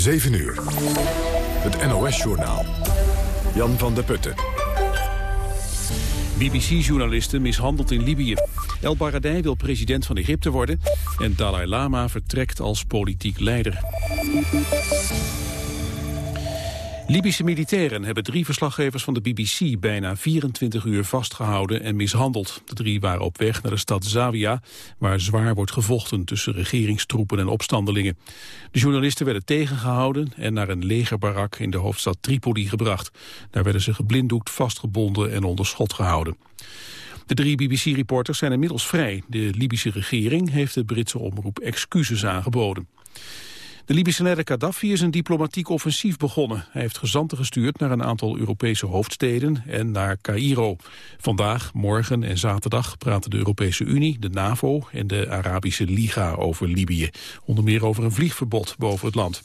7 uur. Het NOS-journaal. Jan van der Putten. BBC-journalisten mishandeld in Libië. El Baradei wil president van Egypte worden... en Dalai Lama vertrekt als politiek leider. Libische militairen hebben drie verslaggevers van de BBC bijna 24 uur vastgehouden en mishandeld. De drie waren op weg naar de stad Zawiya, waar zwaar wordt gevochten tussen regeringstroepen en opstandelingen. De journalisten werden tegengehouden en naar een legerbarak in de hoofdstad Tripoli gebracht. Daar werden ze geblinddoekt, vastgebonden en onder schot gehouden. De drie BBC-reporters zijn inmiddels vrij. De Libische regering heeft de Britse omroep excuses aangeboden. De Libische leider Gaddafi is een diplomatiek offensief begonnen. Hij heeft gezanten gestuurd naar een aantal Europese hoofdsteden en naar Cairo. Vandaag, morgen en zaterdag praten de Europese Unie, de NAVO en de Arabische Liga over Libië. Onder meer over een vliegverbod boven het land.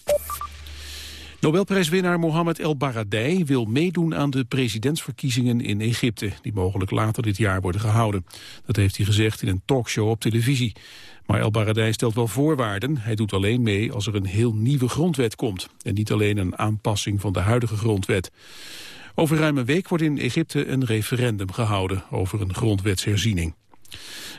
Nobelprijswinnaar Mohamed El Baradei wil meedoen aan de presidentsverkiezingen in Egypte, die mogelijk later dit jaar worden gehouden. Dat heeft hij gezegd in een talkshow op televisie. Maar El Baradei stelt wel voorwaarden. Hij doet alleen mee als er een heel nieuwe grondwet komt. En niet alleen een aanpassing van de huidige grondwet. Over ruim een week wordt in Egypte een referendum gehouden over een grondwetsherziening.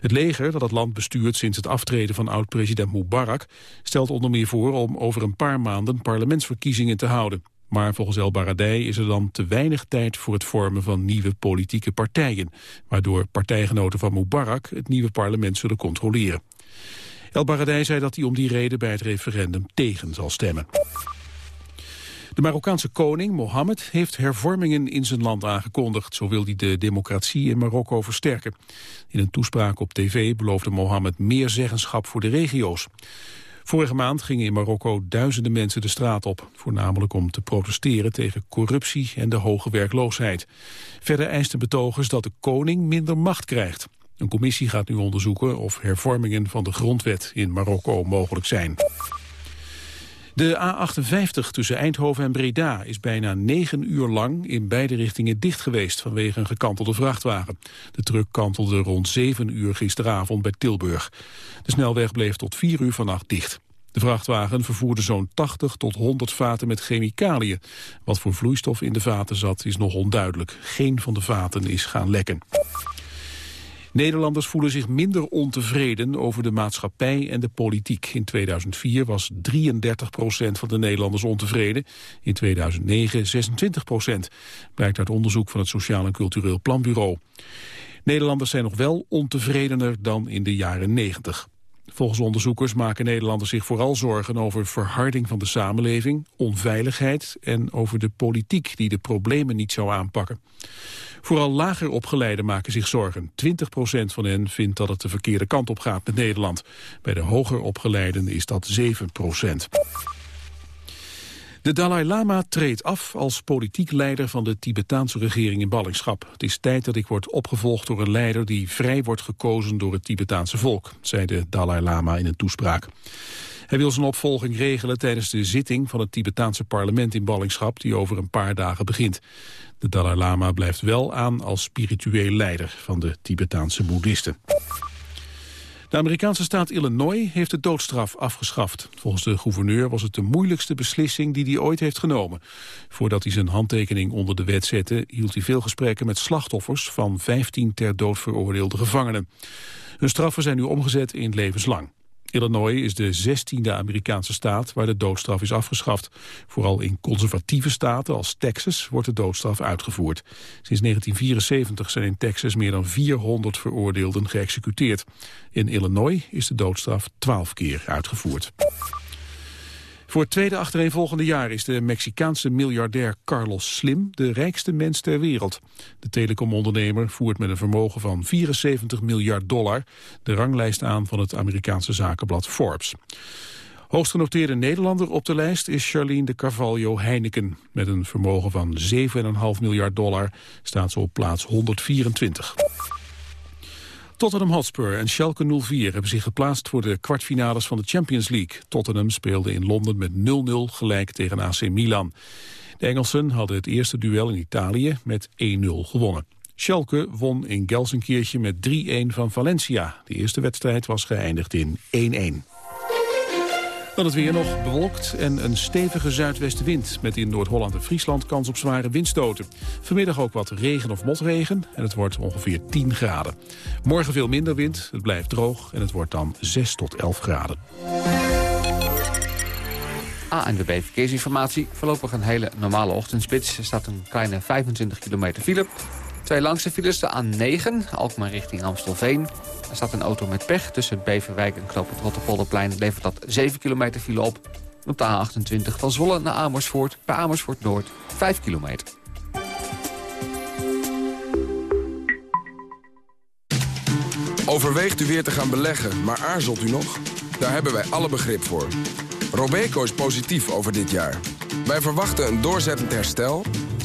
Het leger, dat het land bestuurt sinds het aftreden van oud-president Mubarak... stelt onder meer voor om over een paar maanden parlementsverkiezingen te houden. Maar volgens El Baradei is er dan te weinig tijd voor het vormen van nieuwe politieke partijen... waardoor partijgenoten van Mubarak het nieuwe parlement zullen controleren. El Baradei zei dat hij om die reden bij het referendum tegen zal stemmen. De Marokkaanse koning, Mohammed, heeft hervormingen in zijn land aangekondigd. Zo wil hij de democratie in Marokko versterken. In een toespraak op tv beloofde Mohammed meer zeggenschap voor de regio's. Vorige maand gingen in Marokko duizenden mensen de straat op. Voornamelijk om te protesteren tegen corruptie en de hoge werkloosheid. Verder eisten betogers dat de koning minder macht krijgt. Een commissie gaat nu onderzoeken of hervormingen van de grondwet in Marokko mogelijk zijn. De A58 tussen Eindhoven en Breda is bijna negen uur lang in beide richtingen dicht geweest vanwege een gekantelde vrachtwagen. De truck kantelde rond zeven uur gisteravond bij Tilburg. De snelweg bleef tot vier uur vannacht dicht. De vrachtwagen vervoerde zo'n 80 tot 100 vaten met chemicaliën. Wat voor vloeistof in de vaten zat is nog onduidelijk. Geen van de vaten is gaan lekken. Nederlanders voelen zich minder ontevreden over de maatschappij en de politiek. In 2004 was 33 procent van de Nederlanders ontevreden. In 2009 26 procent. Blijkt uit onderzoek van het Sociaal en Cultureel Planbureau. Nederlanders zijn nog wel ontevredener dan in de jaren 90. Volgens onderzoekers maken Nederlanders zich vooral zorgen over verharding van de samenleving, onveiligheid en over de politiek die de problemen niet zou aanpakken. Vooral lager opgeleiden maken zich zorgen. 20% van hen vindt dat het de verkeerde kant op gaat met Nederland. Bij de hoger opgeleiden is dat 7 de Dalai Lama treedt af als politiek leider van de Tibetaanse regering in ballingschap. Het is tijd dat ik word opgevolgd door een leider die vrij wordt gekozen door het Tibetaanse volk, zei de Dalai Lama in een toespraak. Hij wil zijn opvolging regelen tijdens de zitting van het Tibetaanse parlement in ballingschap die over een paar dagen begint. De Dalai Lama blijft wel aan als spiritueel leider van de Tibetaanse boeddhisten. De Amerikaanse staat Illinois heeft de doodstraf afgeschaft. Volgens de gouverneur was het de moeilijkste beslissing die hij ooit heeft genomen. Voordat hij zijn handtekening onder de wet zette... hield hij veel gesprekken met slachtoffers van 15 ter dood veroordeelde gevangenen. Hun straffen zijn nu omgezet in levenslang. Illinois is de zestiende Amerikaanse staat waar de doodstraf is afgeschaft. Vooral in conservatieve staten als Texas wordt de doodstraf uitgevoerd. Sinds 1974 zijn in Texas meer dan 400 veroordeelden geëxecuteerd. In Illinois is de doodstraf 12 keer uitgevoerd. Voor het tweede achtereenvolgende jaar is de Mexicaanse miljardair Carlos Slim de rijkste mens ter wereld. De telecomondernemer voert met een vermogen van 74 miljard dollar de ranglijst aan van het Amerikaanse zakenblad Forbes. Hoogstgenoteerde Nederlander op de lijst is Charlene de Carvalho Heineken. Met een vermogen van 7,5 miljard dollar staat ze op plaats 124. Tottenham Hotspur en Schalke 04 hebben zich geplaatst voor de kwartfinales van de Champions League. Tottenham speelde in Londen met 0-0 gelijk tegen AC Milan. De Engelsen hadden het eerste duel in Italië met 1-0 gewonnen. Schalke won in Gelsenkirchen met 3-1 van Valencia. De eerste wedstrijd was geëindigd in 1-1. Dan het weer nog bewolkt en een stevige zuidwestenwind... met in Noord-Holland en Friesland kans op zware windstoten. Vanmiddag ook wat regen of motregen en het wordt ongeveer 10 graden. Morgen veel minder wind, het blijft droog en het wordt dan 6 tot 11 graden. ANWB Verkeersinformatie. Voorlopig een hele normale ochtendspits. Er staat een kleine 25 kilometer file. Twee langste files, de A9, Alkmaar richting Amstelveen. Er staat een auto met pech tussen Beverwijk en Knoop het Rotterpolderplein. Levert dat 7 kilometer file op. Op de A28 van Zwolle naar Amersfoort, bij Amersfoort Noord, 5 kilometer. Overweegt u weer te gaan beleggen, maar aarzelt u nog? Daar hebben wij alle begrip voor. Robeco is positief over dit jaar. Wij verwachten een doorzettend herstel,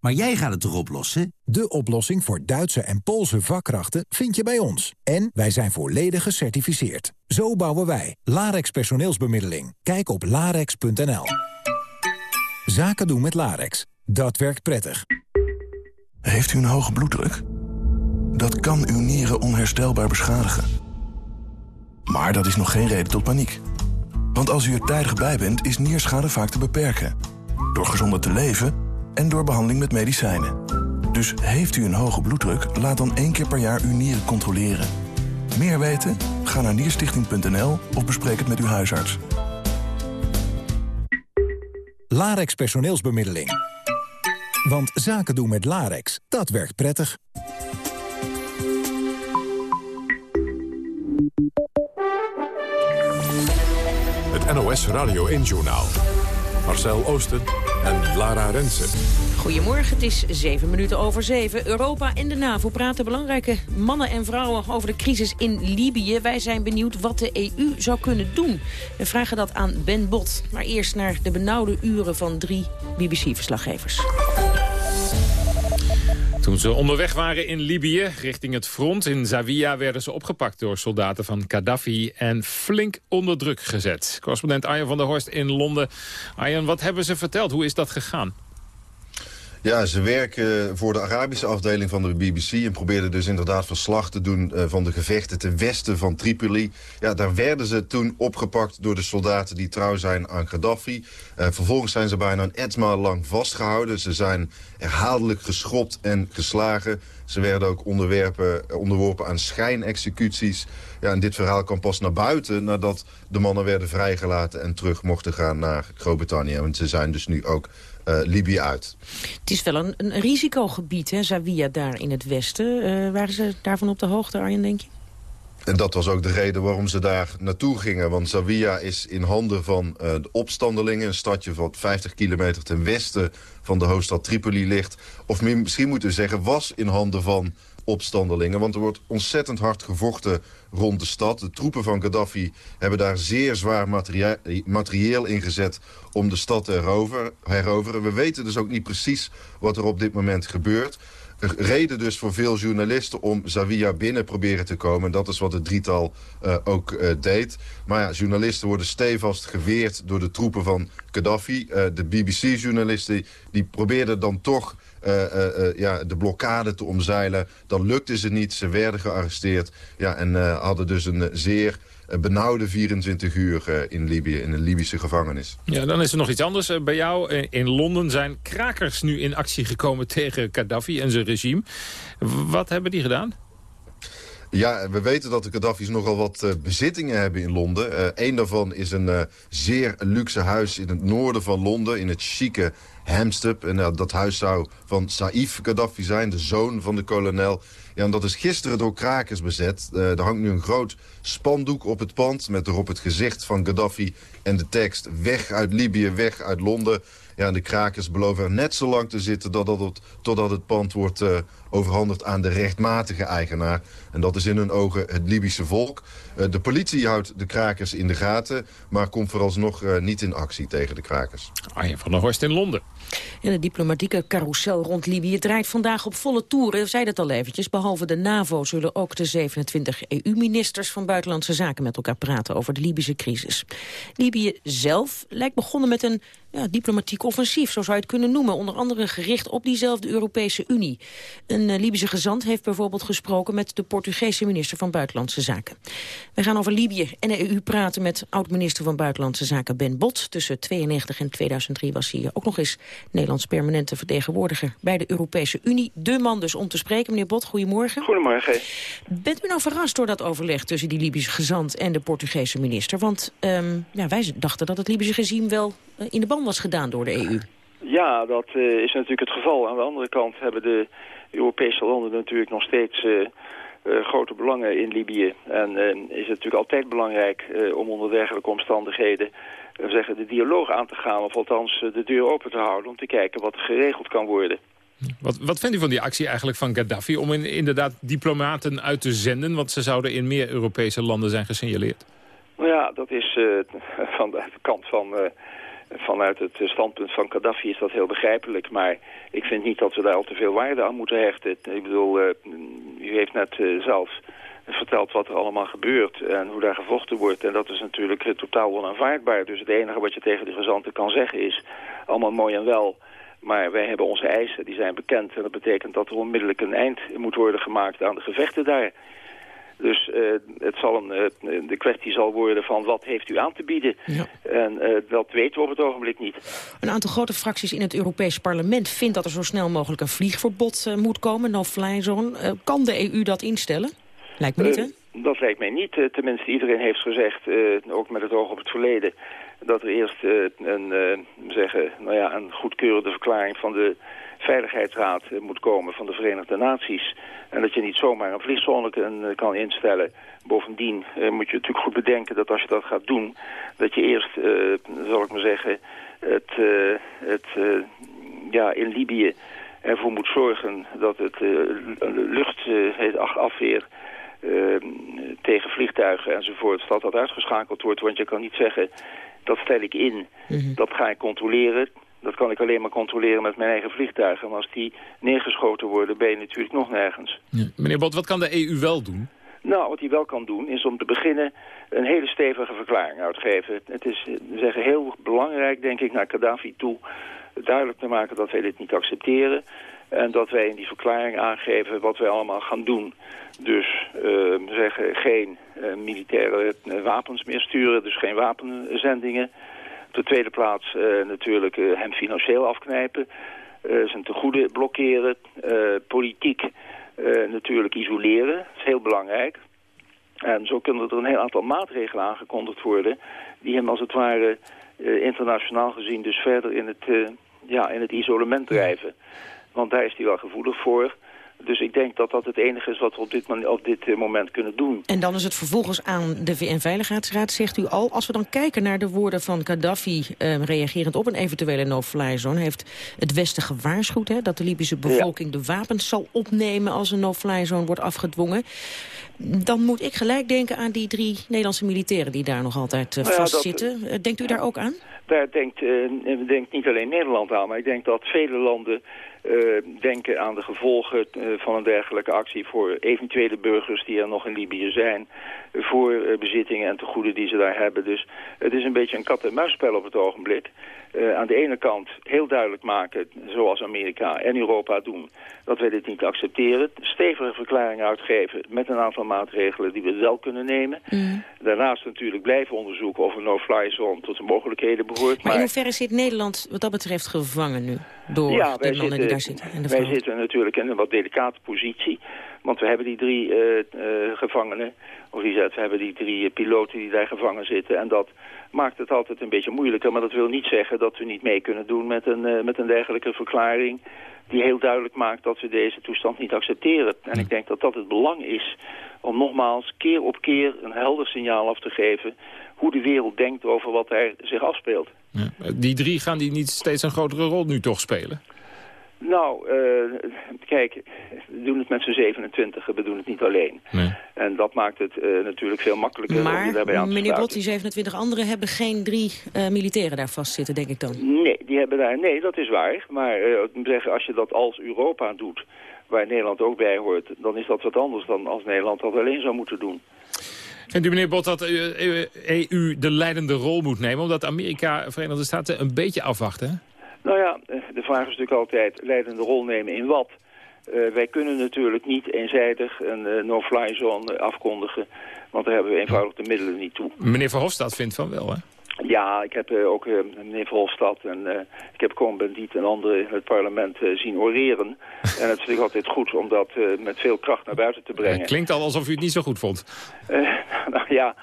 Maar jij gaat het toch oplossen? De oplossing voor Duitse en Poolse vakkrachten vind je bij ons. En wij zijn volledig gecertificeerd. Zo bouwen wij. Larex personeelsbemiddeling. Kijk op larex.nl. Zaken doen met Larex. Dat werkt prettig. Heeft u een hoge bloeddruk? Dat kan uw nieren onherstelbaar beschadigen. Maar dat is nog geen reden tot paniek. Want als u er tijdig bij bent, is nierschade vaak te beperken. Door gezonder te leven en door behandeling met medicijnen. Dus heeft u een hoge bloeddruk, laat dan één keer per jaar uw nieren controleren. Meer weten? Ga naar nierstichting.nl of bespreek het met uw huisarts. Larex personeelsbemiddeling. Want zaken doen met Larex, dat werkt prettig. Het NOS Radio 1 Journaal. Marcel Oosten en Lara Rensen. Goedemorgen, het is zeven minuten over zeven. Europa en de NAVO praten belangrijke mannen en vrouwen over de crisis in Libië. Wij zijn benieuwd wat de EU zou kunnen doen. We vragen dat aan Ben Bot. Maar eerst naar de benauwde uren van drie BBC-verslaggevers. Toen ze onderweg waren in Libië, richting het front in Zawiya... werden ze opgepakt door soldaten van Gaddafi en flink onder druk gezet. Correspondent Arjen van der Horst in Londen. Arjen, wat hebben ze verteld? Hoe is dat gegaan? Ja, ze werken voor de Arabische afdeling van de BBC... en probeerden dus inderdaad verslag te doen uh, van de gevechten ten westen van Tripoli. Ja, daar werden ze toen opgepakt door de soldaten die trouw zijn aan Gaddafi. Uh, vervolgens zijn ze bijna een etmaal lang vastgehouden. Ze zijn herhaaldelijk geschopt en geslagen. Ze werden ook onderwerpen, onderworpen aan schijnexecuties. Ja, en dit verhaal kwam pas naar buiten nadat de mannen werden vrijgelaten... en terug mochten gaan naar Groot-Brittannië. Want ze zijn dus nu ook uh, Libië uit. Het is wel een, een risicogebied, hè, Zawiya, daar in het westen. Uh, waren ze daarvan op de hoogte, Arjen, denk je? En dat was ook de reden waarom ze daar naartoe gingen. Want Zawiya is in handen van uh, de opstandelingen. Een stadje van 50 kilometer ten westen van de hoofdstad Tripoli ligt. Of misschien moeten we zeggen, was in handen van opstandelingen. Want er wordt ontzettend hard gevochten rond de stad. De troepen van Gaddafi hebben daar zeer zwaar materieel ingezet om de stad te heroveren. We weten dus ook niet precies wat er op dit moment gebeurt reden dus voor veel journalisten om Zawiya binnen proberen te komen. Dat is wat het drietal uh, ook uh, deed. Maar ja, journalisten worden stevast geweerd door de troepen van Gaddafi. Uh, de BBC-journalisten die probeerden dan toch ja, de blokkade te omzeilen. Dan lukte ze niet, ze werden gearresteerd. Ja, en hadden dus een zeer benauwde 24 uur eh, in Libië, in een Libische gevangenis. Ja, dan is er nog iets anders. Eh, bij jou eh, in Londen zijn krakers nu in actie gekomen tegen Gaddafi en zijn regime. Wat hebben die gedaan? Ja, we weten dat de Gaddafi's nogal wat uh, bezittingen hebben in Londen. Uh, Eén daarvan is een uh, zeer luxe huis in het noorden van Londen, in het chique Hampstead. En dat huis zou van Saif Gaddafi zijn, de zoon van de kolonel. Ja, dat is gisteren door krakers bezet. er hangt nu een groot spandoek op het pand met erop het gezicht van Gaddafi en de tekst weg uit Libië, weg uit Londen. Ja, de krakers beloven er net zo lang te zitten... Totdat het, totdat het pand wordt uh, overhandigd aan de rechtmatige eigenaar. En dat is in hun ogen het Libische volk. Uh, de politie houdt de krakers in de gaten... maar komt vooralsnog uh, niet in actie tegen de krakers. Arjen van der Horst in Londen. En de diplomatieke carousel rond Libië draait vandaag op volle toeren. We zeiden het al eventjes. Behalve de NAVO zullen ook de 27 EU-ministers van Buitenlandse Zaken met elkaar praten over de Libische crisis. Libië zelf lijkt begonnen met een ja, diplomatiek offensief, zo zou je het kunnen noemen. Onder andere gericht op diezelfde Europese Unie. Een uh, Libische gezant heeft bijvoorbeeld gesproken met de Portugese minister van Buitenlandse Zaken. We gaan over Libië en de EU praten met oud-minister van Buitenlandse Zaken Ben Bot. Tussen 92 en 2003 was hij ook nog eens Nederlands permanente vertegenwoordiger bij de Europese Unie. De man dus om te spreken. Meneer Bot, goedemorgen. Goedemorgen. Bent u nou verrast door dat overleg tussen die Libische gezant en de Portugese minister? Want um, ja, wij dachten dat het Libische regime wel uh, in de band was gedaan door de EU. Ja, dat uh, is natuurlijk het geval. Aan de andere kant hebben de Europese landen natuurlijk nog steeds uh, uh, grote belangen in Libië. En is het natuurlijk altijd belangrijk om onder dergelijke omstandigheden zeggen, de dialoog aan te gaan... of althans de deur open te houden om te kijken wat er geregeld kan worden. Wat, wat vindt u van die actie eigenlijk van Gaddafi om in, inderdaad diplomaten uit te zenden? Want ze zouden in meer Europese landen zijn gesignaleerd. Nou ja, dat is van de kant van vanuit het standpunt van Gaddafi is dat heel begrijpelijk. Maar ik vind niet dat we daar al te veel waarde aan moeten hechten. Ik bedoel, uh, u heeft net uh, zelf verteld wat er allemaal gebeurt en hoe daar gevochten wordt. En dat is natuurlijk uh, totaal onaanvaardbaar. Dus het enige wat je tegen de gezanten kan zeggen is allemaal mooi en wel... Maar wij hebben onze eisen, die zijn bekend. En dat betekent dat er onmiddellijk een eind moet worden gemaakt aan de gevechten daar. Dus uh, het zal een, uh, de kwestie zal worden van wat heeft u aan te bieden. Ja. En uh, dat weten we op het ogenblik niet. Een aantal grote fracties in het Europees Parlement vindt dat er zo snel mogelijk een vliegverbod moet komen, no-fly zone. kan de EU dat instellen? Lijkt me niet, hè? Dat lijkt mij niet. tenminste, iedereen heeft gezegd, ook met het oog op het verleden, dat er eerst een, zeggen, nou ja, een goedkeurende verklaring van de Veiligheidsraad moet komen van de Verenigde Naties. En dat je niet zomaar een vliegzone kan, instellen. Bovendien moet je natuurlijk goed bedenken dat als je dat gaat doen... dat je eerst, zal ik maar zeggen, het, het ja, in Libië ervoor moet zorgen... dat het luchtafweer tegen vliegtuigen enzovoort... dat dat uitgeschakeld wordt. Want je kan niet zeggen, dat stel ik in, mm -hmm. dat ga ik controleren... Dat kan ik alleen maar controleren met mijn eigen vliegtuigen. En als die neergeschoten worden, ben je natuurlijk nog nergens. Ja. Meneer Bot, wat kan de EU wel doen? Nou, wat hij wel kan doen, is om te beginnen een hele stevige verklaring uitgeven. Het is zeggen, heel belangrijk, denk ik, naar Gaddafi toe... duidelijk te maken dat wij dit niet accepteren... En dat wij in die verklaring aangeven wat wij allemaal gaan doen. Dus uh, zeggen geen uh, militaire uh, wapens meer sturen, dus geen wapenzendingen. Op de tweede plaats uh, natuurlijk hem financieel afknijpen. Zijn tegoeden blokkeren. politiek natuurlijk isoleren. Dat is heel belangrijk. En zo kunnen er een heel aantal maatregelen aangekondigd worden... die hem als het ware internationaal gezien dus verder in het, ja, in het isolement drijven. Want daar is hij wel gevoelig voor... Dus ik denk dat dat het enige is wat we op dit, op dit eh, moment kunnen doen. En dan is het vervolgens aan de VN-veiligheidsraad, zegt u al. Als we dan kijken naar de woorden van Gaddafi... Eh, reagerend op een eventuele no-fly zone... heeft het Westen gewaarschuwd hè, dat de Libische bevolking ja. de wapens zal opnemen... als een no-fly zone wordt afgedwongen. Dan moet ik gelijk denken aan die drie Nederlandse militairen... die daar nog altijd uh, vastzitten. Uh, denkt u daar ook aan? Daar denkt, uh, denkt niet alleen Nederland aan, maar ik denk dat vele landen uh, denken aan de gevolgen uh, van een dergelijke actie voor eventuele burgers die er nog in Libië zijn, voor uh, bezittingen en tegoeden die ze daar hebben. Dus het is een beetje een kat-en-muisspel op het ogenblik. Aan de ene kant heel duidelijk maken, zoals Amerika en Europa doen, dat wij dit niet accepteren. Stevige verklaringen uitgeven met een aantal maatregelen die we wel kunnen nemen. Mm. Daarnaast natuurlijk blijven onderzoeken of een no-fly zone tot de mogelijkheden behoort. Maar, maar in hoeverre zit Nederland wat dat betreft gevangen nu? Door ja, de mannen zitten, die daar zitten. En de wij zitten natuurlijk in een wat delicate positie. Want we hebben die drie uh, uh, gevangenen. Of die we hebben die drie piloten die daar gevangen zitten. En dat maakt het altijd een beetje moeilijker. Maar dat wil niet zeggen dat we niet mee kunnen doen met een, met een dergelijke verklaring die heel duidelijk maakt dat we deze toestand niet accepteren. En ik denk dat dat het belang is om nogmaals keer op keer een helder signaal af te geven hoe de wereld denkt over wat er zich afspeelt. Ja. Die drie gaan die niet steeds een grotere rol nu toch spelen? Nou, uh, kijk, we doen het met z'n 27, we doen het niet alleen. Nee. En dat maakt het uh, natuurlijk veel makkelijker maar, om je daarbij aan te meneer Bot, die 27 anderen hebben geen drie uh, militairen daar vastzitten, denk ik dan? Nee, die hebben daar, nee dat is waar. Maar zeggen, als je dat als Europa doet, waar Nederland ook bij hoort... dan is dat wat anders dan als Nederland dat alleen zou moeten doen. Vindt u, meneer Bot, dat de EU de leidende rol moet nemen... omdat Amerika, Verenigde Staten, een beetje afwachten, Nou ja, de vraag is natuurlijk altijd leidende rol nemen in wat. Uh, wij kunnen natuurlijk niet eenzijdig een uh, no-fly zone afkondigen, want daar hebben we eenvoudig de middelen niet toe. Meneer Verhofstadt vindt van wel, hè? Ja, ik heb uh, ook meneer Verhofstadt en ik heb Cohn-Bendit en anderen in het parlement zien oreren. en het vind ik altijd goed om dat met veel kracht naar buiten te brengen. Het klinkt al alsof u het niet zo goed vond. nou ja,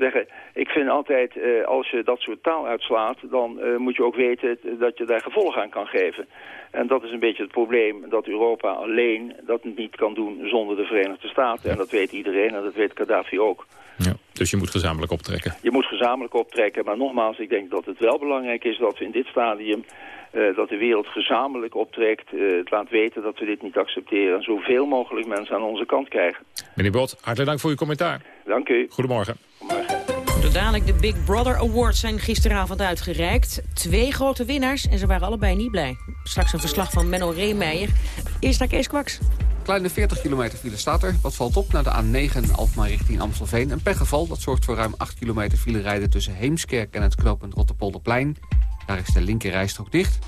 zeggen, ik vind altijd, uh, als je dat soort taal uitslaat... dan uh, moet je ook weten dat je daar gevolg aan kan geven. En dat is een beetje het probleem dat Europa alleen dat niet kan doen zonder de Verenigde Staten. En dat weet iedereen en dat weet Gaddafi ook. Ja, dus je moet gezamenlijk optrekken. Je moet gezamenlijk optrekken, maar nogmaals, ik denk dat het wel belangrijk is dat we in dit stadium... Uh, dat de wereld gezamenlijk optrekt, uh, het laat weten dat we dit niet accepteren... en zoveel mogelijk mensen aan onze kant krijgen. Meneer Bot, hartelijk dank voor uw commentaar. Dank u. Goedemorgen. Goedemorgen. Dadelijk de Big Brother Awards zijn gisteravond uitgereikt. Twee grote winnaars en ze waren allebei niet blij. Straks een verslag van Menno Reemeijer. Eerst naar Kees Kwaks. Kleine 40 kilometer file staat er. Wat valt op naar de A9 Alkmaar richting Amstelveen. Een pechgeval dat zorgt voor ruim 8 kilometer file rijden... tussen Heemskerk en het knooppunt Rotterpolderplein. Daar is de linker rijstrook dicht.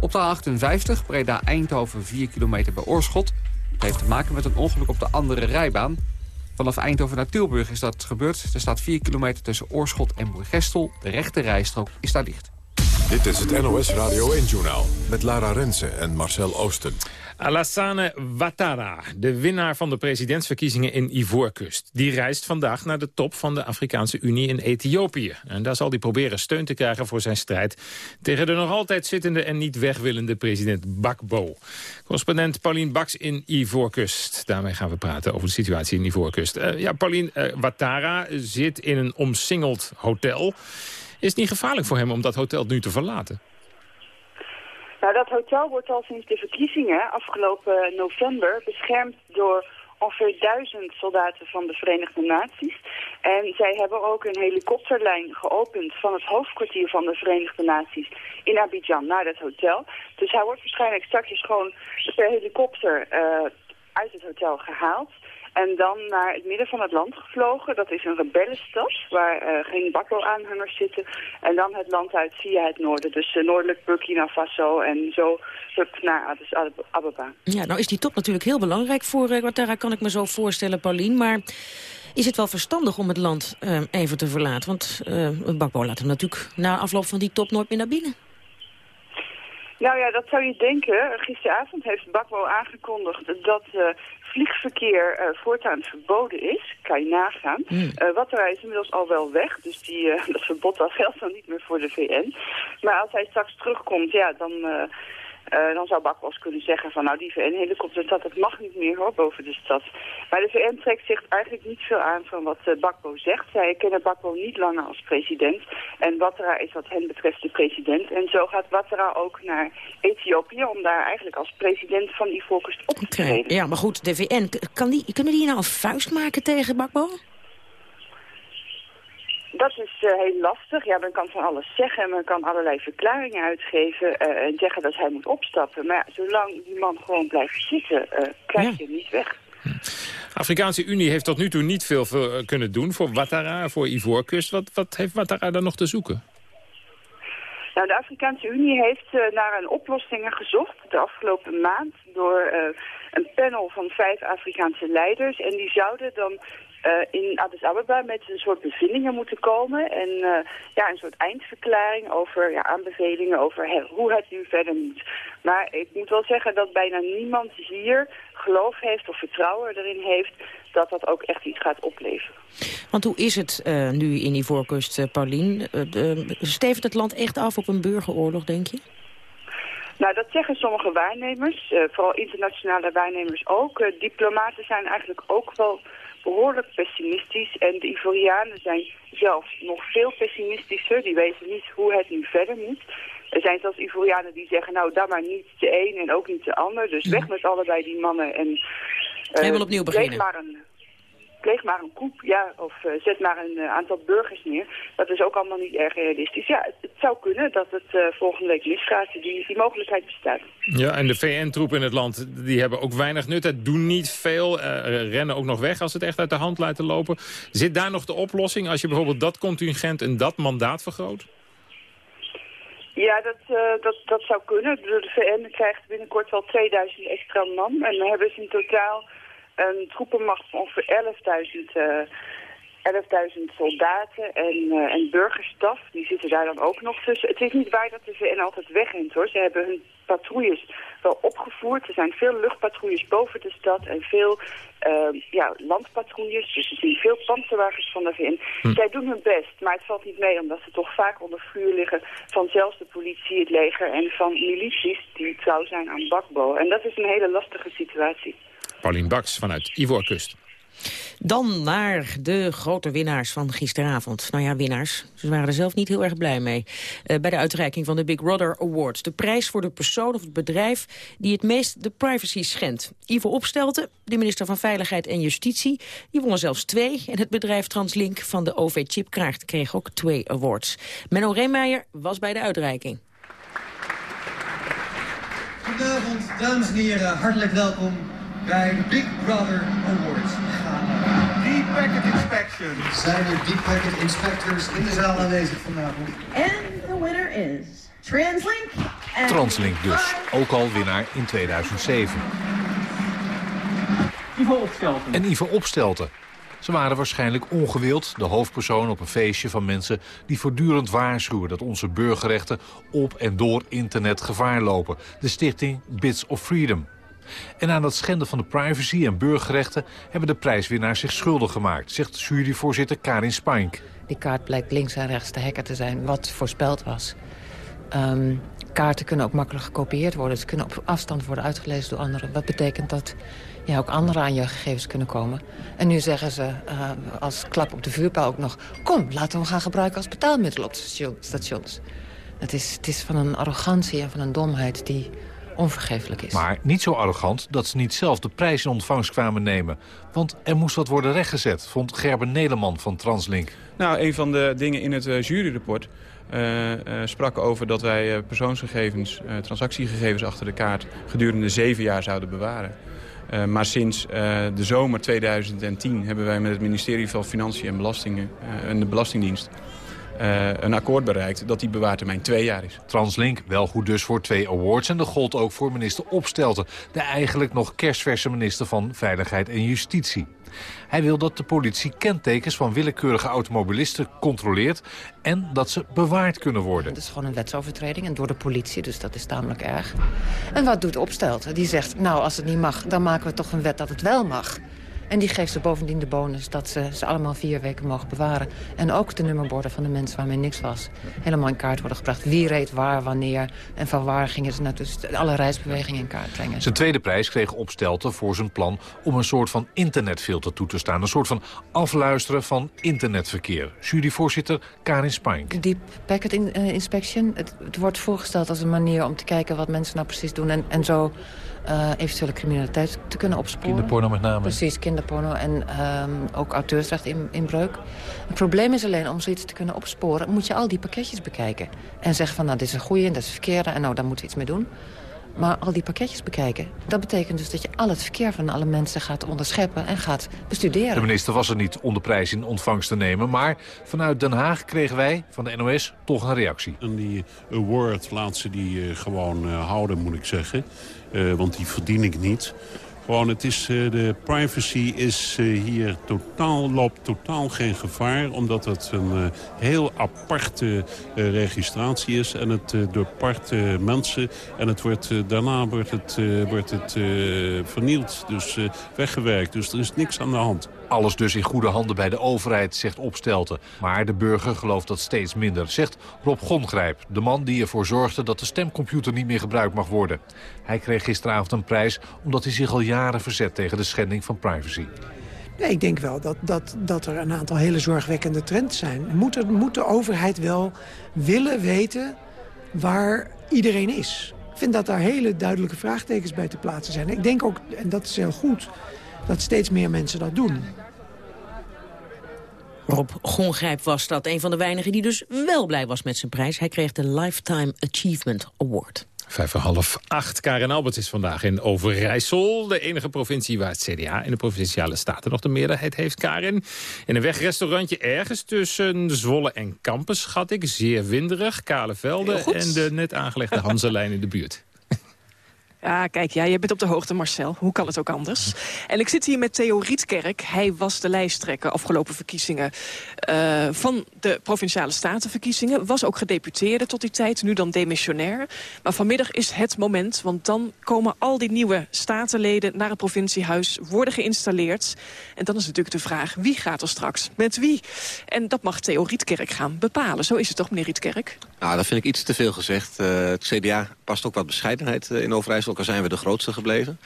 Op de A58 Breda-Eindhoven 4 kilometer bij Oorschot. Het heeft te maken met een ongeluk op de andere rijbaan. Vanaf Eindhoven naar Tilburg is dat gebeurd. Er staat 4 kilometer tussen Oorschot en Boergestel. De rechte rijstrook is daar dicht. Dit is het NOS Radio 1-journaal met Lara Rensen en Marcel Oosten. Alassane Ouattara, de winnaar van de presidentsverkiezingen in Ivoorkust. Die reist vandaag naar de top van de Afrikaanse Unie in Ethiopië. En daar zal hij proberen steun te krijgen voor zijn strijd... tegen de nog altijd zittende en niet wegwillende president Bakbo. Correspondent Paulien Baks in Ivoorkust. Daarmee gaan we praten over de situatie in Ivoorkust. Uh, ja, Paulien, uh, Ouattara zit in een omsingeld hotel. Is het niet gevaarlijk voor hem om dat hotel nu te verlaten? Nou, dat hotel wordt al sinds de verkiezingen afgelopen november beschermd door ongeveer duizend soldaten van de Verenigde Naties. En zij hebben ook een helikopterlijn geopend van het hoofdkwartier van de Verenigde Naties in Abidjan naar dat hotel. Dus hij wordt waarschijnlijk straks gewoon per helikopter uh, uit het hotel gehaald. En dan naar het midden van het land gevlogen. Dat is een rebellenstad waar uh, geen Bakbo-aanhangers zitten. En dan het land uit via het noorden. Dus uh, noordelijk Burkina Faso en zo naar Addis Ababa. Ja, nou is die top natuurlijk heel belangrijk voor uh, Ouattara, kan ik me zo voorstellen, Paulien. Maar is het wel verstandig om het land uh, even te verlaten? Want Bakbo laat hem natuurlijk na afloop van die top nooit meer naar binnen. Nou ja, dat zou je denken. Gisteravond heeft Bakbo aangekondigd dat uh, vliegverkeer uh, voortaan verboden is. Kan je nagaan. Mm. Uh, is inmiddels al wel weg, dus die, uh, dat verbod dat geldt dan niet meer voor de VN. Maar als hij straks terugkomt, ja, dan... Uh, dan zou Bakbos kunnen zeggen van nou die VN-helikopter, dat, dat mag niet meer hoor, boven de stad. Maar de VN trekt zich eigenlijk niet veel aan van wat uh, Bakbo zegt. Zij kennen Bakbo niet langer als president. En Ouattara is wat hen betreft de president. En zo gaat Ouattara ook naar Ethiopië om daar eigenlijk als president van Ivoorkust op te treden. Okay. Ja, maar goed, de VN, kan die, kunnen die nou een vuist maken tegen Bakbo? Dat is uh, heel lastig. Ja, men kan van alles zeggen en men kan allerlei verklaringen uitgeven uh, en zeggen dat hij moet opstappen. Maar ja, zolang die man gewoon blijft zitten, uh, krijg je ja. hem niet weg. Afrikaanse Unie heeft tot nu toe niet veel kunnen doen voor Ouattara, voor Ivoorkust. Wat, wat heeft Ouattara dan nog te zoeken? Nou, de Afrikaanse Unie heeft naar een oplossingen gezocht de afgelopen maand door een panel van vijf Afrikaanse leiders. En die zouden dan uh, in Addis Ababa met een soort bevindingen moeten komen. En uh, ja, een soort eindverklaring over ja, aanbevelingen over hoe het nu verder moet. Maar ik moet wel zeggen dat bijna niemand hier geloof heeft of vertrouwen erin heeft dat dat ook echt iets gaat opleveren. Want hoe is het uh, nu in die voorkust, Paulien? Stevert het land echt af op een burgeroorlog, denk je? Nou, dat zeggen sommige waarnemers, vooral internationale waarnemers ook. Diplomaten zijn eigenlijk ook wel behoorlijk pessimistisch. En de Ivorianen zijn zelf nog veel pessimistischer. Die weten niet hoe het nu verder moet. Er zijn zelfs Ivorianen die zeggen, nou, dan maar niet de een en ook niet de ander. Dus weg met allebei die mannen en... Uh, Helemaal opnieuw beginnen. Maar een, pleeg maar een koep, ja, of uh, zet maar een uh, aantal burgers neer. Dat is ook allemaal niet erg realistisch. Ja, het, het zou kunnen dat het uh, volgende week misgaat. Die, die mogelijkheid bestaat. Ja, en de VN-troepen in het land, die hebben ook weinig nut. Het doen niet veel, rennen ook nog weg als het echt uit de hand laten lopen. Zit daar nog de oplossing als je bijvoorbeeld dat contingent en dat mandaat vergroot? Ja, dat, uh, dat, dat zou kunnen. De VN krijgt binnenkort wel 2000 extra man. En dan hebben ze in totaal een troepenmacht van ongeveer 11.000 uh, 11.000 soldaten en, uh, en burgerstaf. Die zitten daar dan ook nog tussen. Het is niet waar dat de VN altijd wegrent hoor. Ze hebben hun patrouilles wel opgevoerd. Er zijn veel luchtpatrouilles boven de stad en veel uh, ja, landpatrouilles. Dus er zien veel panzerwagens van de VN. Hm. Zij doen hun best, maar het valt niet mee omdat ze toch vaak onder vuur liggen van zelfs de politie, het leger en van milities die trouw zijn aan Bakbo. En dat is een hele lastige situatie. Paulien Baks vanuit Ivoorkust. Dan naar de grote winnaars van gisteravond. Nou ja, winnaars. Ze waren er zelf niet heel erg blij mee. Uh, bij de uitreiking van de Big Brother Awards. De prijs voor de persoon of het bedrijf die het meest de privacy schendt. Ivo Opstelten, de minister van Veiligheid en Justitie, die won er zelfs twee. En het bedrijf Translink van de OV-chipkaart kreeg ook twee awards. Menno Reemeijer was bij de uitreiking. Goedenavond, dames en heren. Hartelijk welkom bij de Big Brother Awards. Deep Packet Inspection. Zijn er Deep Packet Inspectors in de zaal aanwezig vanavond? And the winner is Translink. Translink dus, ook al winnaar in 2007. Ivo Opstelten. En Ivo Opstelten. Ze waren waarschijnlijk ongewild, de hoofdpersoon op een feestje van mensen... die voortdurend waarschuwen dat onze burgerrechten op en door internet gevaar lopen. De stichting Bits of Freedom. En aan dat schenden van de privacy en burgerrechten... hebben de prijswinnaars zich schuldig gemaakt, zegt juryvoorzitter Karin Spink. Die kaart blijkt links en rechts te hacken te zijn, wat voorspeld was. Um, kaarten kunnen ook makkelijk gekopieerd worden. Ze kunnen op afstand worden uitgelezen door anderen. Wat betekent dat ja, ook anderen aan je gegevens kunnen komen. En nu zeggen ze uh, als klap op de vuurpijl ook nog... kom, laten we hem gaan gebruiken als betaalmiddel op de stations. Het is, het is van een arrogantie en van een domheid die onvergeeflijk is. Maar niet zo arrogant dat ze niet zelf de prijs in ontvangst kwamen nemen. Want er moest wat worden rechtgezet, vond Gerben Nederman van Translink. Nou, een van de dingen in het uh, juryrapport uh, uh, sprak over dat wij uh, persoonsgegevens, transactiegegevens achter de kaart gedurende zeven jaar zouden bewaren. maar sinds de zomer 2010 hebben wij met het ministerie van Financiën en Belastingen en de Belastingdienst een akkoord bereikt dat die bewaartermijn twee jaar is. Translink wel goed dus voor twee awards. En dat gold ook voor minister Opstelten. De eigenlijk nog kerstverse minister van Veiligheid en Justitie. Hij wil dat de politie kentekens van willekeurige automobilisten controleert... en dat ze bewaard kunnen worden. Dat is gewoon een wetsovertreding en door de politie, dus dat is tamelijk erg. En wat doet Opstelten? Die zegt, nou, als het niet mag, dan maken we toch een wet dat het wel mag. En die geeft ze bovendien de bonus dat ze ze allemaal vier weken mogen bewaren. En ook de nummerborden van de mensen waarmee niks was. Helemaal in kaart worden gebracht. Wie reed waar, wanneer en van waar gingen ze naartoe. Dus alle reisbewegingen in kaart brengen. Zijn tweede prijs kreeg Opstelten voor zijn plan om een soort van internetfilter toe te staan. Een soort van afluisteren van internetverkeer. Juryvoorzitter Karin Spink. Deep Packet in, uh, Inspection. Het, het, wordt voorgesteld als een manier om te kijken wat mensen nou precies doen. En, en zo uh, eventuele criminaliteit te kunnen opsporen. Kinderporno met name. Precies, kinderporno en um, ook auteursrecht in, inbreuk. Het probleem is alleen, om zoiets te kunnen opsporen... moet je al die pakketjes bekijken. En zeggen van, nou, dit is een goede en dat is verkeerde... en nou, daar moeten we iets mee doen. Maar al die pakketjes bekijken, dat betekent dus dat je al het verkeer van alle mensen gaat onderscheppen en gaat bestuderen. De minister was er niet om de prijs in ontvangst te nemen, maar vanuit Den Haag kregen wij van de NOS toch een reactie. En die award laat ze die uh, gewoon houden, moet ik zeggen. Uh, want die verdien ik niet. Gewoon, het is, uh, de privacy is uh, hier totaal, loopt totaal geen gevaar. Omdat het een heel aparte registratie is. En het door aparte mensen. En het wordt, daarna wordt het, wordt het vernield. Dus weggewerkt. Dus er is niks aan de hand. Alles dus in goede handen bij de overheid, zegt Opstelten. Maar de burger gelooft dat steeds minder, zegt Rob Gongrijp. De man die ervoor zorgde dat de stemcomputer niet meer gebruikt mag worden. Hij kreeg gisteravond een prijs omdat hij zich al jaren verzet tegen de schending van privacy. Ja, ik denk wel dat, dat, dat er een aantal hele zorgwekkende trends zijn. Moet, er, moet de overheid wel willen weten waar iedereen is? Ik vind dat daar hele duidelijke vraagtekens bij te plaatsen zijn. Ik denk ook, en dat is heel goed, dat steeds meer mensen dat doen. Rob Gongrijp was dat, een van de weinigen die dus wel blij was met zijn prijs. Hij kreeg de Lifetime Achievement Award. Vijf voor half acht. Karen Alberts is vandaag in Overijssel. De enige provincie waar het CDA in de Provinciale Staten nog de meerderheid heeft, Karin. In een wegrestaurantje ergens tussen Zwolle en Kampen, schat ik. Zeer winderig, kale velden en de net aangelegde Hanselijn in de buurt. Ja, kijk, ja, je bent op de hoogte, Marcel. Hoe kan het ook anders? En ik zit hier met Theo Rietkerk. Hij was de lijsttrekker afgelopen verkiezingen uh, van de Provinciale Statenverkiezingen. Was ook gedeputeerde tot die tijd, nu dan demissionair. Maar vanmiddag is het moment, want dan komen al die nieuwe statenleden naar het provinciehuis, worden geïnstalleerd. En dan is natuurlijk de vraag, wie gaat er straks met wie? En dat mag Theo Rietkerk gaan bepalen. Zo is het toch, meneer Rietkerk? Nou, dat vind ik iets te veel gezegd. Uh, het CDA past ook wat bescheidenheid uh, in Overijssel ook al zijn we de grootste gebleven.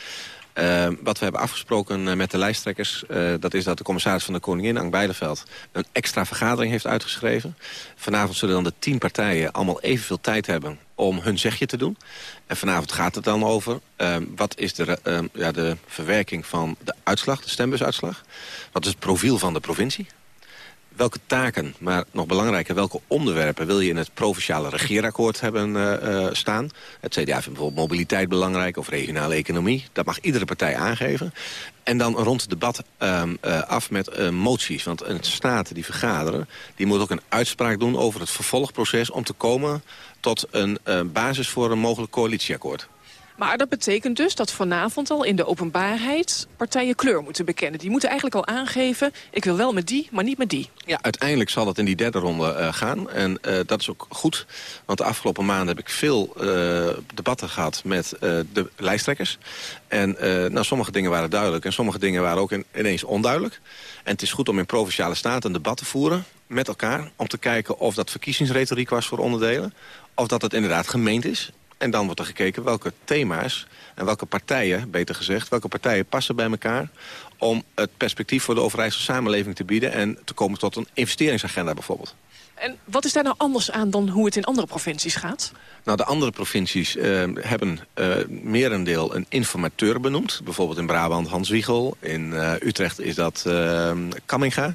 Uh, wat we hebben afgesproken met de lijsttrekkers... Dat is dat de commissaris van de Koningin, Ank Beideveld... een extra vergadering heeft uitgeschreven. Vanavond zullen dan de tien partijen allemaal evenveel tijd hebben... om hun zegje te doen. En vanavond gaat het dan over... wat is de, ja, de verwerking van de uitslag, de stembusuitslag? Wat is het profiel van de provincie? Welke taken, maar nog belangrijker, welke onderwerpen wil je in het provinciale regeerakkoord hebben uh, staan? Het CDA vindt bijvoorbeeld mobiliteit belangrijk of regionale economie. Dat mag iedere partij aangeven. En dan rond het debat um, uh, af met moties. Want een staat die vergaderen, die moet ook een uitspraak doen over het vervolgproces... om te komen tot een basis voor een mogelijk coalitieakkoord. Maar dat betekent dus dat vanavond al in de openbaarheid partijen kleur moeten bekennen. Die moeten eigenlijk al aangeven, ik wil wel met die, maar niet met die. Ja, uiteindelijk zal het in die derde ronde uh, gaan. En uh, dat is ook goed, want de afgelopen maanden heb ik veel uh, debatten gehad met de lijsttrekkers. En nou, sommige dingen waren duidelijk en sommige dingen waren ook in, ineens onduidelijk. En het is goed om in Provinciale Staten een debat te voeren met elkaar... om te kijken of dat verkiezingsretoriek was voor onderdelen... of dat het inderdaad gemeend is en dan wordt er gekeken welke thema's en welke partijen, beter gezegd... welke partijen passen bij elkaar om het perspectief voor de Overijssel samenleving te bieden... en te komen tot een investeringsagenda bijvoorbeeld. En wat is daar nou anders aan dan hoe het in andere provincies gaat? Nou, de andere provincies uh, hebben uh, merendeel een informateur benoemd. Bijvoorbeeld in Brabant Hans Wiegel. In uh, Utrecht is dat Kamminga.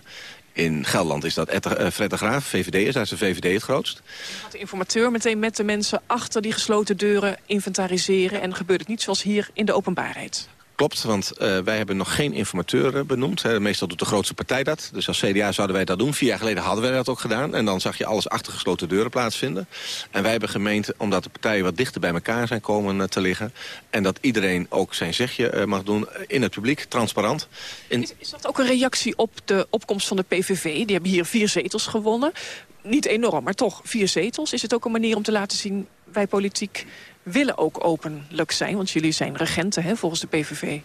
In Gelderland is dat Fred de Graaf, VVD is, daar is de VVD het grootst. Gaat de informateur meteen met de mensen achter die gesloten deuren inventariseren... en gebeurt het niet zoals hier in de openbaarheid? Klopt, want uh, wij hebben nog geen informateur benoemd. Meestal doet de grootste partij dat. Dus als CDA zouden wij dat doen. Vier jaar geleden hadden wij dat ook gedaan. En dan zag je alles achter gesloten deuren plaatsvinden. En wij hebben gemeend, omdat de partijen wat dichter bij elkaar zijn komen uh, te liggen... en dat iedereen ook zijn zegje uh, mag doen in het publiek, transparant. Is, is dat ook een reactie op de opkomst van de PVV? Die hebben hier vier zetels gewonnen. Niet enorm, maar toch vier zetels. Is het ook een manier om te laten zien... wij politiek willen ook openlijk zijn. Want jullie zijn regenten hè, volgens de PVV.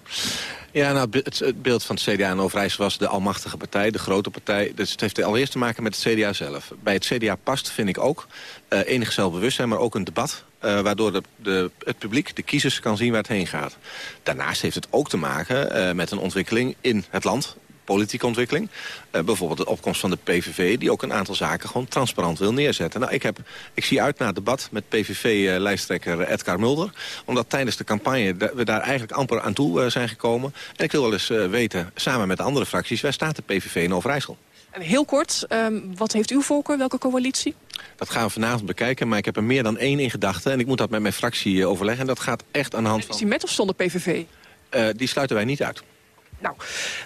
Ja, nou, het beeld van het CDA in Overijssel was de almachtige partij, de grote partij. Dus het heeft allereerst te maken met het CDA zelf. Bij het CDA past, vind ik ook, uh, enig zelfbewustzijn, maar ook een debat. Uh, waardoor de, de, het publiek, de kiezers, kan zien waar het heen gaat. Daarnaast heeft het ook te maken uh, met een ontwikkeling in het land politieke ontwikkeling. Uh, bijvoorbeeld de opkomst van de PVV... die ook een aantal zaken gewoon transparant wil neerzetten. Nou, ik, heb, ik zie uit naar het debat met PVV-lijsttrekker uh, Edgar Mulder. Omdat tijdens de campagne we daar eigenlijk amper aan toe uh, zijn gekomen. En ik wil wel eens weten, samen met de andere fracties... waar staat de PVV in Overijssel? En heel kort, um, wat heeft uw voorkeur? Welke coalitie? Dat gaan we vanavond bekijken, maar ik heb er meer dan één in gedachten. En ik moet dat met mijn fractie overleggen. En dat gaat echt aan de hand van... Is die met of zonder PVV? die sluiten wij niet uit. Nou,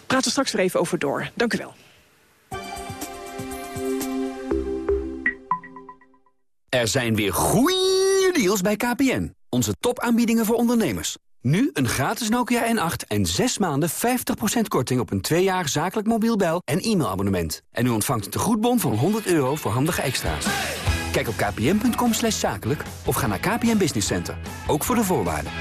praten we straks weer even over door. Dank u wel. Er zijn weer goede deals bij KPN. Onze topaanbiedingen voor ondernemers. Nu een gratis Nokia N8 en 6 maanden 50% korting op een 2 jaar zakelijk mobiel bel- en e-mailabonnement. En u ontvangt een tegoedbon van 100 euro voor handige extra's. Kijk op kpn.com zakelijk of ga naar KPN Business Center. Ook voor de voorwaarden.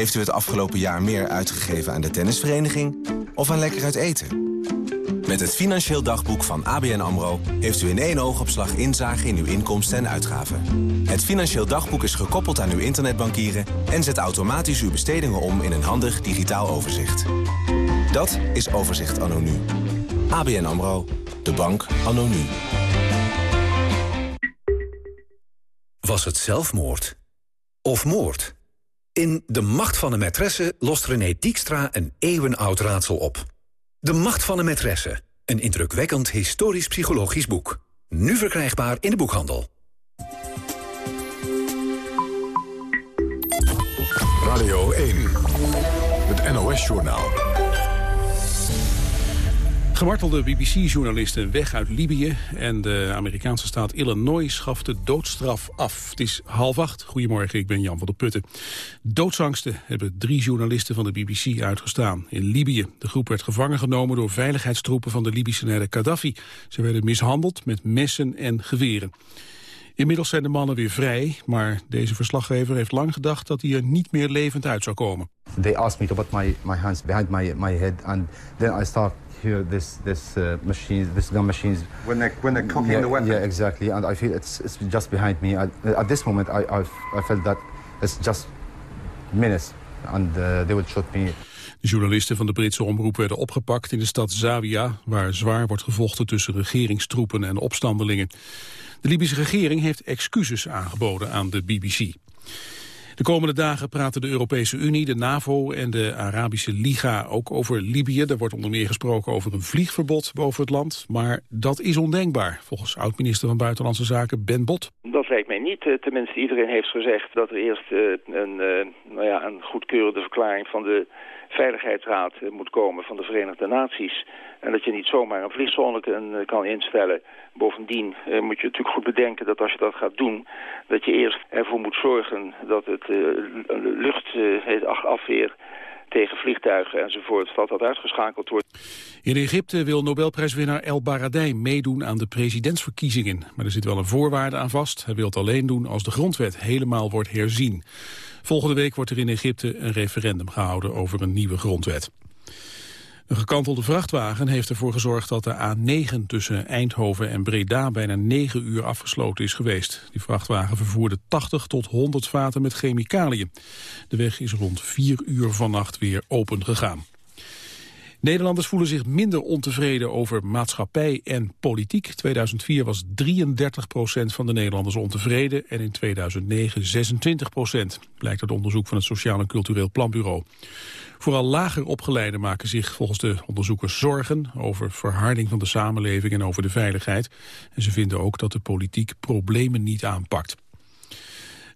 Heeft u het afgelopen jaar meer uitgegeven aan de tennisvereniging of aan lekker uit eten? Met het Financieel Dagboek van ABN AMRO... heeft u in één oogopslag inzage in uw inkomsten en uitgaven. Het Financieel Dagboek is gekoppeld aan uw internetbankieren... en zet automatisch uw bestedingen om in een handig digitaal overzicht. Dat is Overzicht Anno Nu. ABN AMRO. De bank Anno Nu. Was het zelfmoord? Of moord? In De Macht van de Maîtresse lost René Diekstra een eeuwenoud raadsel op. De Macht van de Maîtresse. Een indrukwekkend historisch-psychologisch boek. Nu verkrijgbaar in de boekhandel. Radio 1. Het NOS-journaal. Gemartelde BBC-journalisten weg uit Libië... en de Amerikaanse staat Illinois schaft de doodstraf af. Het is half acht. Goedemorgen, ik ben Jan van der Putten. Doodsangsten hebben drie journalisten van de BBC uitgestaan in Libië. De groep werd gevangen genomen door veiligheidstroepen van de Libische leider Gaddafi. Ze werden mishandeld met messen en geweren. Inmiddels zijn de mannen weer vrij, maar deze verslaggever heeft lang gedacht dat hij er niet meer levend uit zou komen. They asked me to put my, my hands behind my, my head and then I start hear this this uh, machines, this gun machines. When they when they're cocking yeah, the weapon. Yeah, exactly. And I feel it's it's just behind me. I, at this moment, I I've, I felt that it's just minutes, and uh, they will shoot me. De journalisten van de Britse omroep werden opgepakt in de stad Zawiya... waar zwaar wordt gevochten tussen regeringstroepen en opstandelingen. De Libische regering heeft excuses aangeboden aan de BBC. De komende dagen praten de Europese Unie, de NAVO en de Arabische Liga ook over Libië. Er wordt onder meer gesproken over een vliegverbod boven het land. Maar dat is ondenkbaar, volgens oud-minister van Buitenlandse Zaken Ben Bot. Dat lijkt mij niet. Eh, tenminste, iedereen heeft gezegd dat er eerst eh, een, uh, nou ja, een goedkeurende verklaring van de Veiligheidsraad moet komen van de Verenigde Naties. En dat je niet zomaar een vliegzone kan, kan instellen. Bovendien eh, moet je natuurlijk goed bedenken dat als je dat gaat doen... dat je eerst ervoor moet zorgen dat het luchtafweer tegen vliegtuigen enzovoort, dat dat uitgeschakeld wordt. In Egypte wil Nobelprijswinnaar El Baradei meedoen aan de presidentsverkiezingen. Maar er zit wel een voorwaarde aan vast. Hij wil het alleen doen als de grondwet helemaal wordt herzien. Volgende week wordt er in Egypte een referendum gehouden over een nieuwe grondwet. Een gekantelde vrachtwagen heeft ervoor gezorgd dat de A9 tussen Eindhoven en Breda bijna 9 uur afgesloten is geweest. Die vrachtwagen vervoerde 80 tot 100 vaten met chemicaliën. De weg is rond 4 uur vannacht weer open gegaan. Nederlanders voelen zich minder ontevreden over maatschappij en politiek. 2004 was 33 procent van de Nederlanders ontevreden en in 2009 26 procent, blijkt uit onderzoek van het Sociaal en Cultureel Planbureau. Vooral lager opgeleiden maken zich volgens de onderzoekers zorgen over verharding van de samenleving en over de veiligheid. En ze vinden ook dat de politiek problemen niet aanpakt.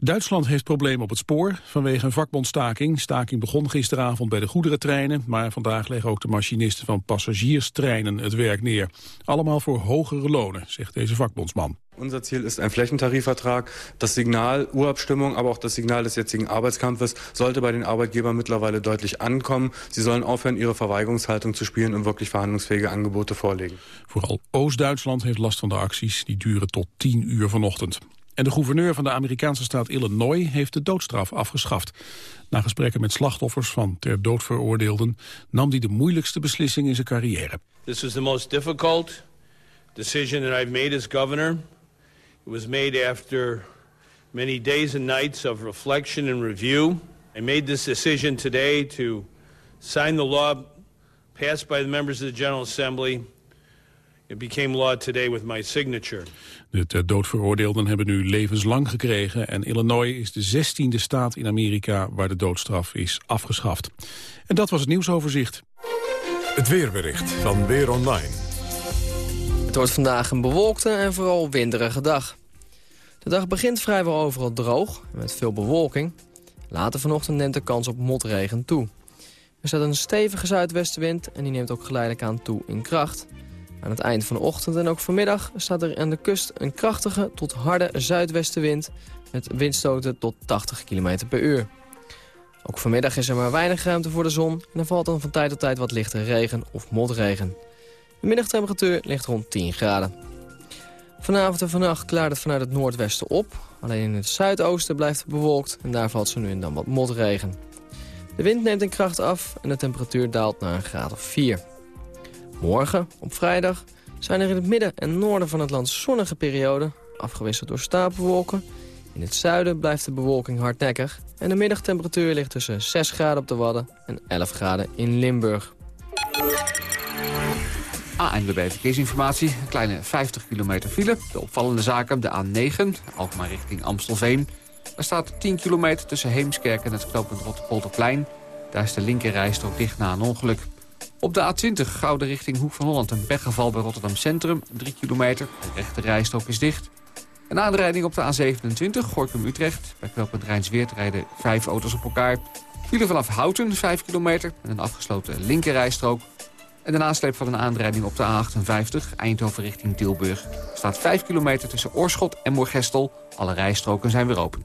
Duitsland heeft problemen op het spoor vanwege een vakbondstaking. Staking begon gisteravond bij de goederentreinen... maar vandaag leggen ook de machinisten van passagierstreinen het werk neer. Allemaal voor hogere lonen, zegt deze vakbondsman. Unser Ziel ist ein Flächentarifvertrag. Das Signal Urabstimmung, aber auch das Signal des jetzigen Arbeitskampfes sollte bei den Arbeitgebern mittlerweile deutlich ankommen. Sie sollen aufhören, ihre Verweigerungshaltung zu spielen und wirklich verhandlungsfähige Angebote vorlegen. Vooral Oost-Duitsland heeft last van de acties. Die duren tot 10 uur vanochtend. En de gouverneur van de Amerikaanse staat Illinois heeft de doodstraf afgeschaft. Na gesprekken met slachtoffers van ter dood veroordeelden... nam hij de moeilijkste beslissing in zijn carrière. This was the most difficult decision that I've made as governor. It was made after many days and nights of reflection and review. I made this decision today to sign the law passed by the members of the General Assembly It became law today with my signature. De ter dood veroordeelden hebben nu levenslang gekregen... en Illinois is de zestiende staat in Amerika waar de doodstraf is afgeschaft. En dat was het nieuwsoverzicht. Het weerbericht van Weer Online. Het wordt vandaag een bewolkte en vooral winderige dag. De dag begint vrijwel overal droog, met veel bewolking. Later vanochtend neemt de kans op motregen toe. Er staat een stevige zuidwestenwind en die neemt ook geleidelijk aan toe in kracht... Aan het eind van de ochtend en ook vanmiddag staat er aan de kust een krachtige tot harde zuidwestenwind... met windstoten tot 80 km per uur. Ook vanmiddag is er maar weinig ruimte voor de zon... en er valt dan van tijd tot tijd wat lichte regen of motregen. De middagtemperatuur ligt rond 10 graden. Vanavond en vannacht klaart het vanuit het noordwesten op. Alleen in het zuidoosten blijft het bewolkt en daar valt zo nu en dan wat motregen. De wind neemt in kracht af en de temperatuur daalt naar een graad of 4. Morgen, op vrijdag, zijn er in het midden en noorden van het land zonnige perioden... afgewisseld door stapelwolken. In het zuiden blijft de bewolking hardnekkig... en de middagtemperatuur ligt tussen 6 graden op de Wadden en 11 graden in Limburg. ANWB Verkeersinformatie. Een kleine 50 kilometer file. De opvallende zaken de A9, Alkmaar richting Amstelveen. Er staat 10 kilometer tussen Heemskerk en het knooppunt Rotterpolderplein. Daar is de linkerrijstrook dicht na een ongeluk. Op de A20 Gouden richting Hoek van Holland een pechgeval bij Rotterdam Centrum. 3 kilometer, de rechte is dicht. Een aanrijding op de A27 Gorkum-Utrecht. Bij knooppunt Rijnsweert rijden vijf auto's op elkaar. File vanaf Houten 5 kilometer met een afgesloten linkerrijstrook. En de nasleep van een aanrijding op de A58 Eindhoven richting Tilburg. staat 5 kilometer tussen Oorschot en Moorgestel. Alle rijstroken zijn weer open.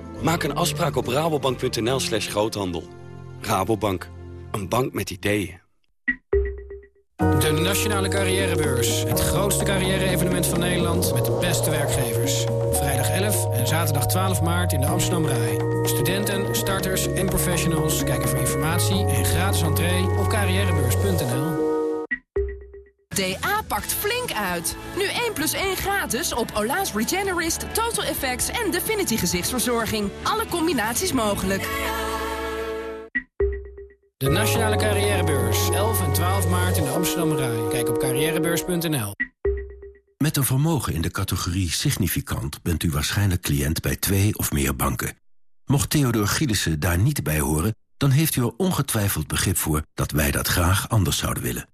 Maak een afspraak op rabobank.nl slash groothandel. Rabobank. Een bank met ideeën. De Nationale Carrièrebeurs. Het grootste carrière-evenement van Nederland met de beste werkgevers. Vrijdag 11 en zaterdag 12 maart in de Amsterdam Rai. Studenten, starters en professionals kijken voor informatie en gratis entree op carrièrebeurs.nl. DA pakt flink uit. Nu 1 plus 1 gratis op Ola's Regenerist, Total Effects en Definity gezichtsverzorging. Alle combinaties mogelijk. De Nationale Carrièrebeurs. 11 en 12 maart in de Amsterdam Rai. Kijk op carrièrebeurs.nl. Met een vermogen in de categorie significant... bent u waarschijnlijk cliënt bij twee of meer banken. Mocht Theodor Gielissen daar niet bij horen... dan heeft u er ongetwijfeld begrip voor dat wij dat graag anders zouden willen.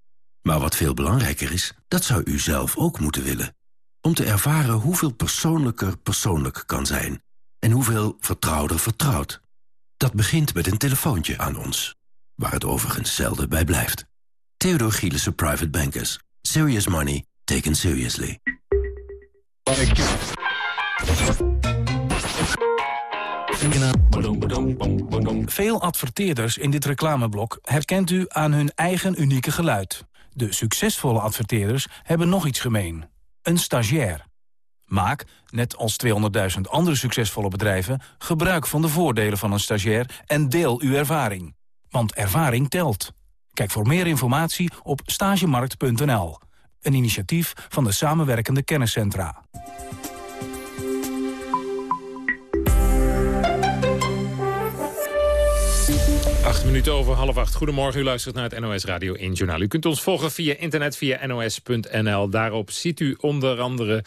Maar wat veel belangrijker is, dat zou u zelf ook moeten willen. Om te ervaren hoeveel persoonlijker persoonlijk kan zijn. En hoeveel vertrouwder vertrouwd. Dat begint met een telefoontje aan ons. Waar het overigens zelden bij blijft. Theodor Gielissen Private Bankers. Serious money taken seriously. Veel adverteerders in dit reclameblok herkent u aan hun eigen unieke geluid. De succesvolle adverteerders hebben nog iets gemeen. Een stagiair. Maak, net als 200.000 andere succesvolle bedrijven... gebruik van de voordelen van een stagiair en deel uw ervaring. Want ervaring telt. Kijk voor meer informatie op stagemarkt.nl. Een initiatief van de samenwerkende kenniscentra. Acht minuten over half acht. Goedemorgen, u luistert naar het NOS Radio 1 Journaal. U kunt ons volgen via internet, via nos.nl. Daarop ziet u onder andere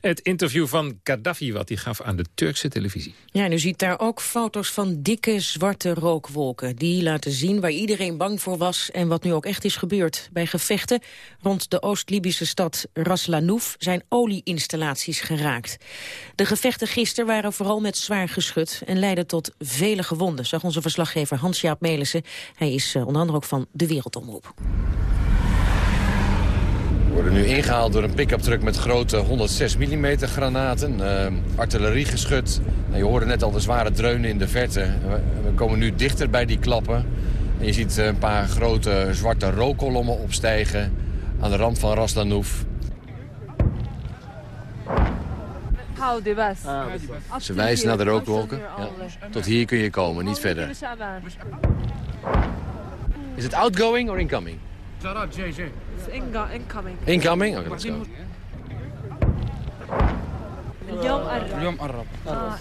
het interview van Gaddafi... wat hij gaf aan de Turkse televisie. Ja, en u ziet daar ook foto's van dikke zwarte rookwolken. Die laten zien waar iedereen bang voor was... en wat nu ook echt is gebeurd. Bij gevechten rond de Oost-Libische stad Ras Lanouf... zijn olieinstallaties geraakt. De gevechten gisteren waren vooral met zwaar geschut... en leidden tot vele gewonden, zag onze verslaggever Hans-Jaap Hij is uh, onder andere ook van de Wereldomroep. We worden nu ingehaald door een pick-up truck met grote 106 mm granaten. Uh, artilleriegeschut. Nou, je hoorde net al de zware dreunen in de verte. We, komen nu dichter bij die klappen. En je ziet een paar grote zwarte rookkolommen opstijgen aan de rand van Lanouf. Ze wijzen naar de rookwolken. Ja. Tot hier kun je komen, niet verder. Is het outgoing or incoming? incoming. Incoming? Oké, let's go. اليوم قرب.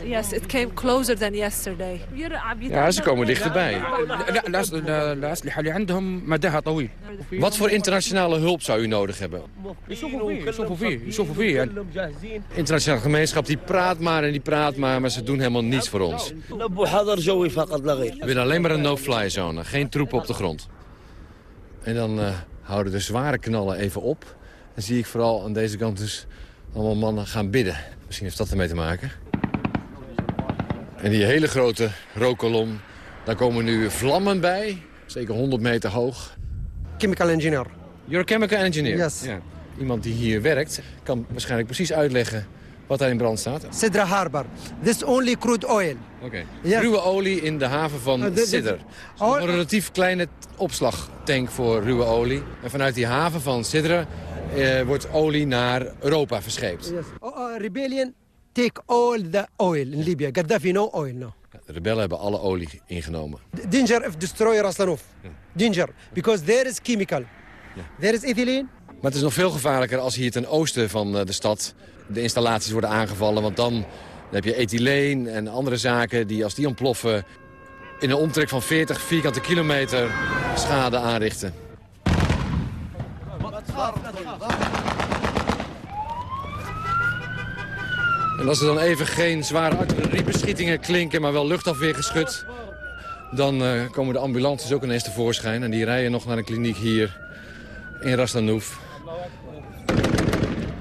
yes, it came closer than yesterday. Ja, ze komen dichterbij. الأسلحة اللي عندهم مداها طويل. Wat voor internationale hulp zou u nodig hebben? Internationale gemeenschap die praat maar en die praat maar, maar ze doen helemaal niets voor ons. We willen alleen maar een no-fly zone, geen troepen op de grond. En dan uh, houden de zware knallen even op. Dan zie ik vooral aan deze kant dus allemaal mannen gaan bidden. Misschien heeft dat ermee te maken. En die hele grote rookkolom, daar komen nu vlammen bij. zeker 100 meter hoog. Chemical engineer. You're a chemical engineer? Yes. Ja. Iemand die hier werkt kan waarschijnlijk precies uitleggen wat daar in brand staat. Sidra Harbor. This only crude oil. Oké. Yes. Ruwe olie in de haven van Uh, dit- Een relatief kleine opslagtank voor ruwe olie. En vanuit die haven van Sidder eh, wordt olie naar Europa verscheept. Yes. Oh, uh, rebellion take all the oil in Libya. Gaddafi no oil now. De rebellen hebben alle olie ingenomen. Danger if destroy Raslanov. Danger. Because there is chemical. There is ethylene. Maar het is nog veel gevaarlijker als hier ten oosten van eh, de stad de installaties worden aangevallen. Want dan heb je ethyleen en andere zaken die als die ontploffen in een omtrek van 40 vierkante kilometer schade aanrichten. En als er dan even geen zware artilleriebeschietingen klinken, maar wel luchtafweergeschut... dan eh, komen de ambulances ook ineens tevoorschijn. En die rijden nog naar een kliniek hier in Ras Lanouf.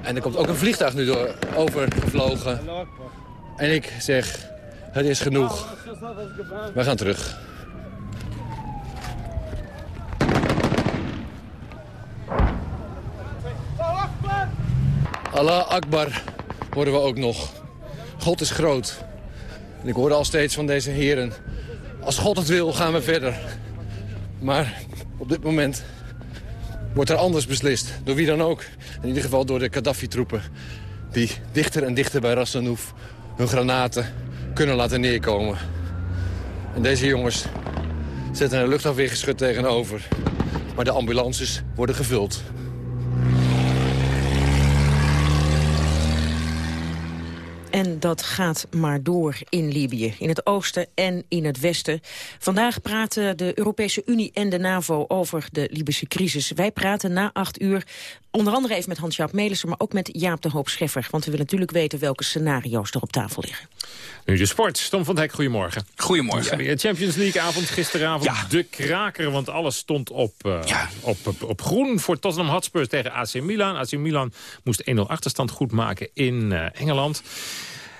En er komt ook een vliegtuig nu door, overgevlogen. En ik zeg, het is genoeg. We gaan terug. Allah Akbar horen we ook nog. God is groot. En ik hoorde al steeds van deze heren... als God het wil, gaan we verder. Maar op dit moment wordt er anders beslist. Door wie dan ook. In ieder geval door de Gaddafi-troepen. Die dichter en dichter bij Ras Lanouf hun granaten kunnen laten neerkomen. En deze jongens zetten een luchtafweergeschut tegenover. Maar de ambulances worden gevuld. En dat gaat maar door in Libië, in het oosten en in het westen. Vandaag praten de Europese Unie en de NAVO over de Libische crisis. Wij praten na acht uur onder andere even met Hans-Jaap Melissen... maar ook met Jaap de Hoop Scheffer. Want we willen natuurlijk weten welke scenario's er op tafel liggen. Nu de sport. Tom van Hek, goedemorgen. Goedemorgen. Ja, Champions League avond gisteravond. De kraker, want alles stond op, uh, op, op, op, groen voor Tottenham Hotspur tegen AC Milan. AC Milan moest 1-0 achterstand goed maken in uh, Engeland.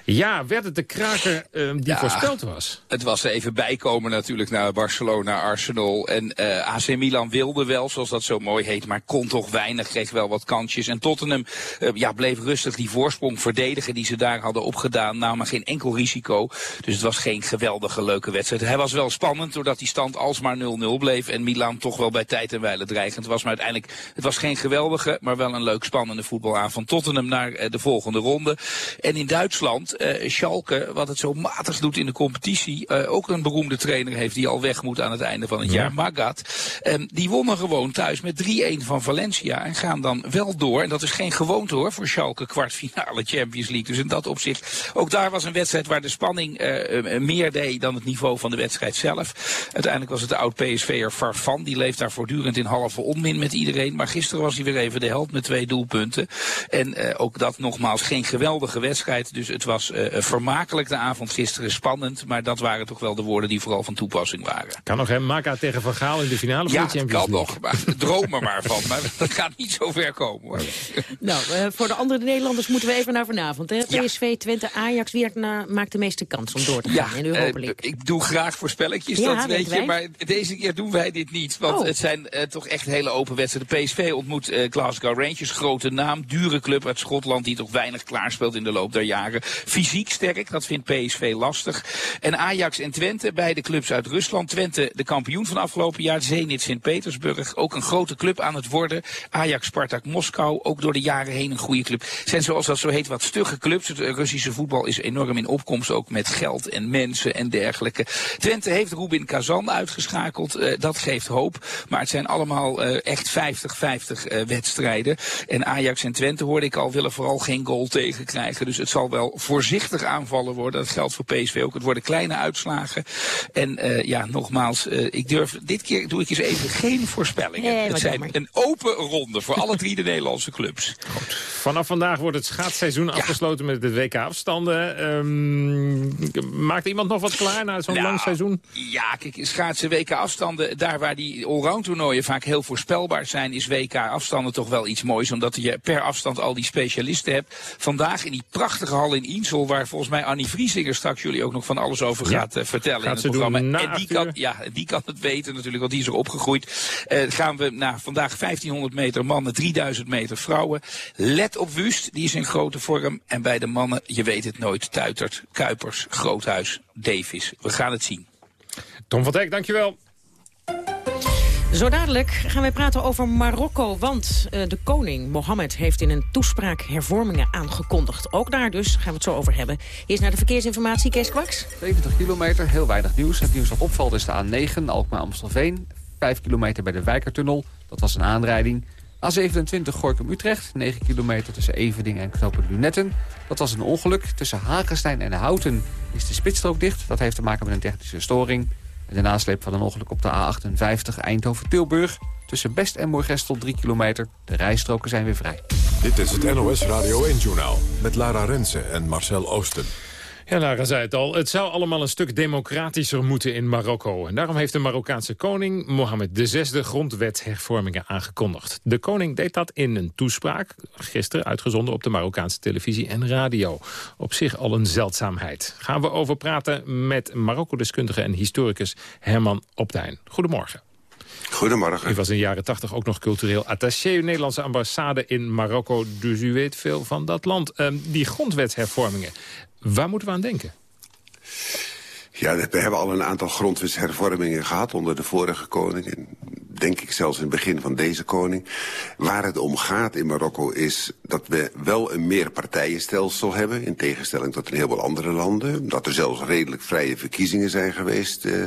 Ja, werd het de kraker uh, die ja, voorspeld was? Het was even bijkomen natuurlijk naar Barcelona, Arsenal. En uh, AC Milan wilde wel, zoals dat zo mooi heet, maar kon toch weinig. Kreeg wel wat kansjes. En Tottenham uh, ja, bleef rustig die voorsprong verdedigen die ze daar hadden opgedaan. Namen geen enkel risico. Dus het was geen geweldige leuke wedstrijd. Hij was wel spannend doordat die stand alsmaar 0-0 bleef. En Milan toch wel bij tijd en wijle dreigend was. Maar uiteindelijk, het was geen geweldige, maar wel een leuk spannende voetbalavond. Tottenham naar de volgende ronde. En in Duitsland... Uh, Schalke, wat het zo matig doet in de competitie, uh, ook een beroemde trainer heeft die al weg moet aan het einde van het ja. jaar, Magat. Um, die wonnen gewoon thuis met 3-1 van Valencia en gaan dan wel door. En dat is geen gewoonte hoor voor Schalke, kwartfinale Champions League. Dus in dat opzicht, ook daar was een wedstrijd waar de spanning uh, meer deed dan het niveau van de wedstrijd zelf. Uiteindelijk was het de oud-PSV'er Farfan, die leeft daar voortdurend in halve onmin met iedereen. Maar gisteren was hij weer even de held met twee doelpunten. En ook dat nogmaals geen geweldige wedstrijd, dus het was uh, vermakelijk de avond gisteren, spannend. Maar dat waren toch wel de woorden die vooral van toepassing waren. Kan nog, hè? Maka tegen Van Gaal in de finale ja, van de Champions League. Ja, kan nog. Maar droom er maar van. Maar dat gaat niet zo ver komen, hoor. Nou, uh, voor de andere Nederlanders moeten we even naar vanavond. Hè? PSV, ja. Twente, Ajax, wie na, maakt de meeste kans om door te gaan ja, in de Europa League? Uh, ik doe graag voorspelletjes, ja, dat weet je. Wij. Maar deze keer doen wij dit niet. Want oh. het zijn toch echt hele open wedstrijden. De PSV ontmoet Glasgow Rangers, grote naam. Dure club uit Schotland die toch weinig klaarspeelt in de loop der jaren. Fysiek sterk, dat vindt PSV lastig. En Ajax en Twente, beide clubs uit Rusland. Twente de kampioen van afgelopen jaar, Zenit Sint-Petersburg. Ook een grote club aan het worden. Ajax Spartak Moskou, ook door de jaren heen een goede club. Zijn zoals dat zo heet wat stugge clubs. Het Russische voetbal is enorm in opkomst, ook met geld en mensen en dergelijke. Twente heeft Rubin Kazan uitgeschakeld. Uh, dat geeft hoop. Maar het zijn allemaal uh, echt 50-50 uh, wedstrijden. En Ajax en Twente, hoorde ik al, willen vooral geen goal tegenkrijgen. Dus het zal wel voorzichtig aanvallen worden. Dat geldt voor PSV ook. Het worden kleine uitslagen. En uh, ja, nogmaals, uh, ik durf, dit keer doe ik eens even geen voorspellingen. Nee, het zijn jammer. een open ronde voor alle drie de Nederlandse clubs. Goed. Vanaf vandaag wordt het schaatsseizoen ja. afgesloten met de WK-afstanden. Um, maakt iemand nog wat klaar na zo'n nou, lang seizoen? Ja, kijk, schaatsen WK-afstanden, daar waar die allround toernooien vaak heel voorspelbaar zijn, is WK-afstanden toch wel iets moois. Omdat je per afstand al die specialisten hebt. Vandaag in die prachtige hal in Insel Waar volgens mij Annie Vriesinger straks jullie ook nog van alles over gaat uh, vertellen gaat in het programma. en die kan, ja, die kan het weten natuurlijk, want die is er opgegroeid. Uh, gaan we naar vandaag 1500 meter mannen, 3000 meter vrouwen. Let op Wust, die is in grote vorm. En bij de mannen, je weet het nooit, Tuitert, Kuipers, Groothuis, Davis. We gaan het zien. Tom van Dijk, dankjewel. Zo dadelijk gaan wij praten over Marokko, want uh, de koning Mohammed heeft in een toespraak hervormingen aangekondigd. Ook daar dus gaan we het zo over hebben. Eerst naar de verkeersinformatie, Kees Kwaks. 70 kilometer, heel weinig nieuws. Het nieuws dat opvalt is de A9, Alkmaar-Amstelveen. 5 kilometer bij de Wijkertunnel, dat was een aanrijding. A27 Gorkum-Utrecht, 9 kilometer tussen Evening en Knopen Lunetten. Dat was een ongeluk. Tussen Hagenstein en Houten is de spitsstrook dicht. Dat heeft te maken met een technische storing. En de nasleep van een ongeluk op de A58 Eindhoven-Tilburg. Tussen Best en Moorgestel 3 kilometer. De rijstroken zijn weer vrij. Dit is het NOS Radio 1-journaal met Lara Rensen en Marcel Oosten. Ja, Lara zei het al. Het zou allemaal een stuk democratischer moeten in Marokko. En daarom heeft de Marokkaanse koning Mohammed VI grondwethervormingen aangekondigd. De koning deed dat in een toespraak, gisteren uitgezonden op de Marokkaanse televisie en radio. Op zich al een zeldzaamheid. Gaan we over praten met Marokko-deskundige en historicus Herman Optijn. Goedemorgen. Goedemorgen. U was in de jaren tachtig ook nog cultureel attaché... Nederlandse ambassade in Marokko, dus u weet veel van dat land. Um, die grondwetshervormingen, Waar moeten we aan denken? Ja, we hebben al een aantal grondwetshervormingen gehad onder de vorige koning. En denk ik zelfs in het begin van deze koning. Waar het om gaat in Marokko is dat we wel een meerpartijenstelsel hebben... in tegenstelling tot een heleboel andere landen. Dat er zelfs redelijk vrije verkiezingen zijn geweest uh,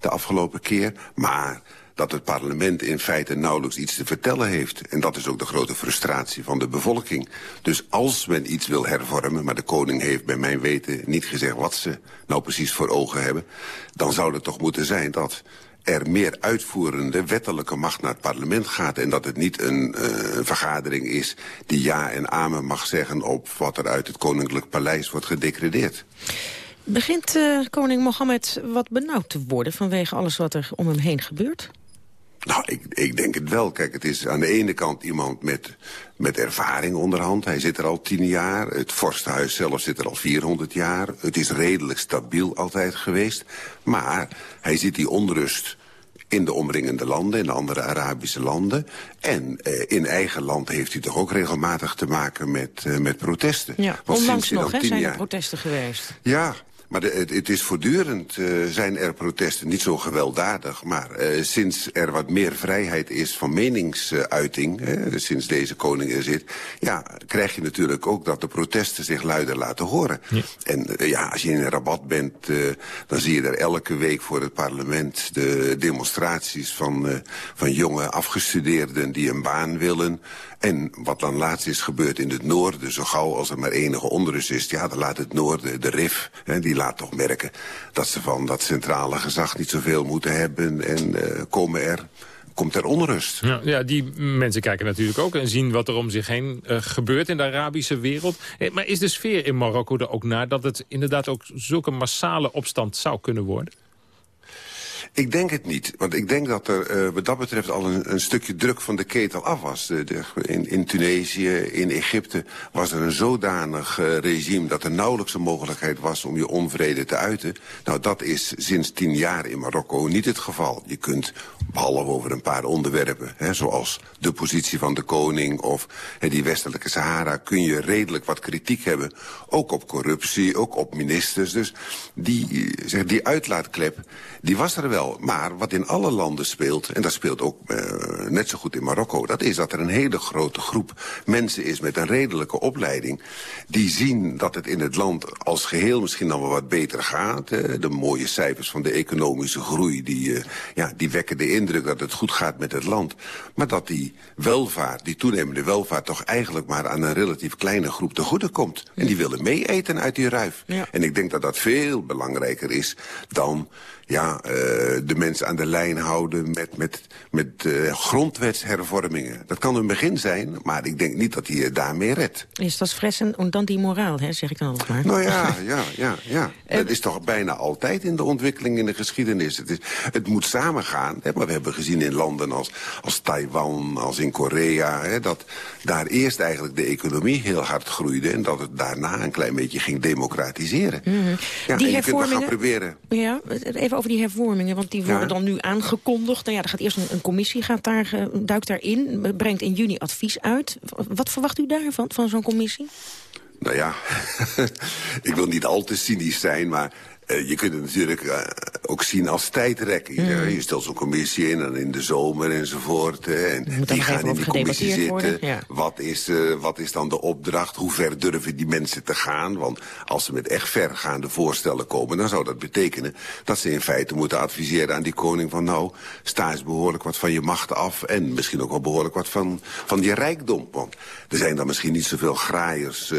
de afgelopen keer. Maar dat het parlement in feite nauwelijks iets te vertellen heeft. En dat is ook de grote frustratie van de bevolking. Dus als men iets wil hervormen, maar de koning heeft bij mijn weten niet gezegd wat ze nou precies voor ogen hebben, dan zou het toch moeten zijn dat er meer uitvoerende wettelijke macht naar het parlement gaat... en dat het niet een uh, vergadering is die ja en amen mag zeggen... op wat er uit het koninklijk paleis wordt gedecredeerd. Begint uh, koning Mohammed wat benauwd te worden... vanwege alles wat er om hem heen gebeurt? Nou, ik, ik denk het wel. Kijk, het is aan de ene kant iemand met, met ervaring onderhand. Hij zit er al tien jaar. Het vorstenhuis zelf zit er al 400 jaar. Het is redelijk stabiel altijd geweest. Maar hij ziet die onrust in de omringende landen, in de andere Arabische landen. En eh, in eigen land heeft hij toch ook regelmatig te maken met, uh, met protesten. Ja, onlangs nog hè, zijn er protesten geweest. Ja, maar de, het, het, is voortdurend uh, zijn er protesten, niet zo gewelddadig. Maar uh, sinds er wat meer vrijheid is van meningsuiting, sinds deze koning er zit... ja, krijg je natuurlijk ook dat de protesten zich luider laten horen. Ja. En ja, als je in een rabat bent, dan zie je er elke week voor het parlement... de demonstraties van, van jonge afgestudeerden die een baan willen... En wat dan laatst is gebeurd in het noorden, zo gauw als er maar enige onrust is... ja, dan laat het noorden, de RIF, hè, die laat toch merken... dat ze van dat centrale gezag niet zoveel moeten hebben... en uh, komen er komt er onrust. Ja, ja, die mensen kijken natuurlijk ook en zien wat er om zich heen uh, gebeurt in de Arabische wereld. Eh, maar is de sfeer in Marokko er ook naar dat het inderdaad ook zulke massale opstand zou kunnen worden? Ik denk het niet. Want ik denk dat er uh, wat dat betreft al een, een, stukje druk van de ketel af was. De, in, Tunesië, in Egypte was er een zodanig uh, regime... dat er nauwelijks een mogelijkheid was om je onvrede te uiten. Nou, dat is sinds tien jaar in Marokko niet het geval. Je kunt, behalve over een paar onderwerpen... Hè, zoals de positie van de koning of hè, die westelijke Sahara... kun je redelijk wat kritiek hebben. Ook op corruptie, ook op ministers. Dus die, zeg, die uitlaatklep, die was er wel. Maar wat in alle landen speelt, en dat speelt ook uh, net zo goed in Marokko... dat is dat er een hele grote groep mensen is met een redelijke opleiding... die zien dat het in het land als geheel misschien dan wel wat beter gaat. De mooie cijfers van de economische groei... Die, uh, ja, die wekken de indruk dat het goed gaat met het land. Maar dat die welvaart, die toenemende welvaart... toch eigenlijk maar aan een relatief kleine groep te goede komt. En die willen meeeten uit die ruif. Ja. En ik denk dat dat veel belangrijker is dan ja, uh, de mensen aan de lijn houden met, met, met uh, grondwetshervormingen. Dat kan een begin zijn, maar ik denk niet dat hij het daarmee redt. Is dat fressen en dan die moraal, hè, zeg ik dan altijd maar. Nou ja, ja, ja, ja. dat is toch bijna altijd in de ontwikkeling in de geschiedenis. Het, is, het moet samengaan, hè, maar we hebben gezien in landen als, als Taiwan, als in Korea... Hè, dat daar eerst eigenlijk de economie heel hard groeide... en dat het daarna een klein beetje ging democratiseren. Mm -hmm. ja, die je gaan proberen... Ja, even over die hervormingen, want die worden dan nu aangekondigd. Nou ja, er gaat eerst een, een commissie, gaat daar, uh, duikt daarin, brengt in juni advies uit. Wat verwacht u daarvan, van zo'n commissie? Nou ja, ik wil niet al te cynisch zijn, maar uh, je kunt het natuurlijk uh, ook zien als tijdrek. Je, mm. je stelt zo'n commissie in en in de zomer enzovoort. Hè, en die gaan in die commissie zitten. Ja. Wat, is, uh, wat is dan de opdracht? Hoe ver durven die mensen te gaan? Want als ze met echt vergaande voorstellen komen... dan zou dat betekenen dat ze in feite moeten adviseren aan die koning... van nou, sta eens behoorlijk wat van je macht af... en misschien ook wel behoorlijk wat van, van je rijkdom. Want er zijn dan misschien niet zoveel graaiers...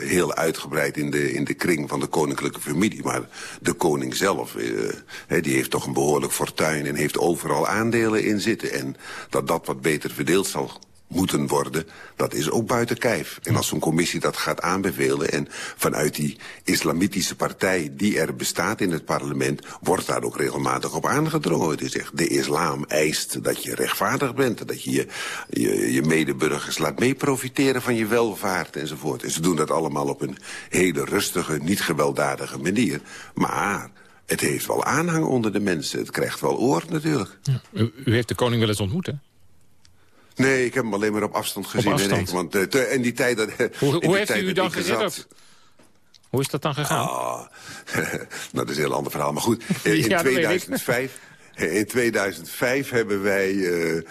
heel uitgebreid in de, in de kring van de koninklijke familie... maar de koning zelf, eh, die heeft toch een behoorlijk fortuin... en heeft overal aandelen in zitten. En dat dat wat beter verdeeld zal moeten worden, dat is ook buiten kijf. En als zo'n commissie dat gaat aanbevelen... en vanuit die islamitische partij die er bestaat in het parlement... wordt daar ook regelmatig op aangedrongen. Is echt, de islam eist dat je rechtvaardig bent... dat je je, je, je medeburgers laat meeprofiteren van je welvaart enzovoort. En ze doen dat allemaal op een hele rustige, niet gewelddadige manier. Maar het heeft wel aanhang onder de mensen. Het krijgt wel oor natuurlijk. U, u, heeft de koning wel eens ontmoet, hè? Nee, ik heb hem alleen maar op afstand gezien. Op afstand. Want te, in die tijd... Dat, hoe hoe heeft tijd u dan gezet? Hoe is dat dan gegaan? Nou, dat is een heel ander verhaal. Maar goed, in ja, 2005... In 2005 hebben wij uh,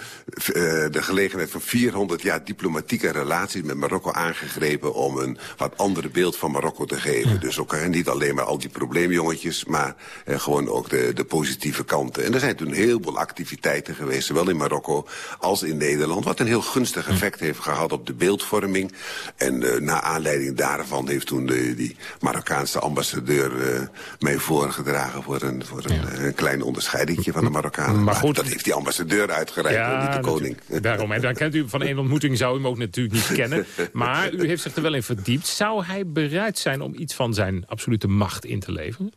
de gelegenheid van 400 jaar diplomatieke relaties met Marokko aangegrepen om een wat andere beeld van Marokko te geven. Ja. Dus ook uh, niet alleen maar al die probleemjongetjes, maar gewoon ook de, de positieve kanten. En er zijn toen heel veel activiteiten geweest, zowel in Marokko als in Nederland, wat een heel gunstig effect heeft gehad op de beeldvorming. En na aanleiding daarvan heeft toen de, die Marokkaanse ambassadeur mij voorgedragen voor een, voor een, ja. een klein onderscheidingje van de Marokkanen. Maar goed, dat heeft die ambassadeur uitgereikt, ja, niet de koning. Daarom, en dan kent u van één ontmoeting, zou u hem ook natuurlijk niet kennen. Maar u heeft zich er wel in verdiept. Zou hij bereid zijn om iets van zijn absolute macht in te leveren?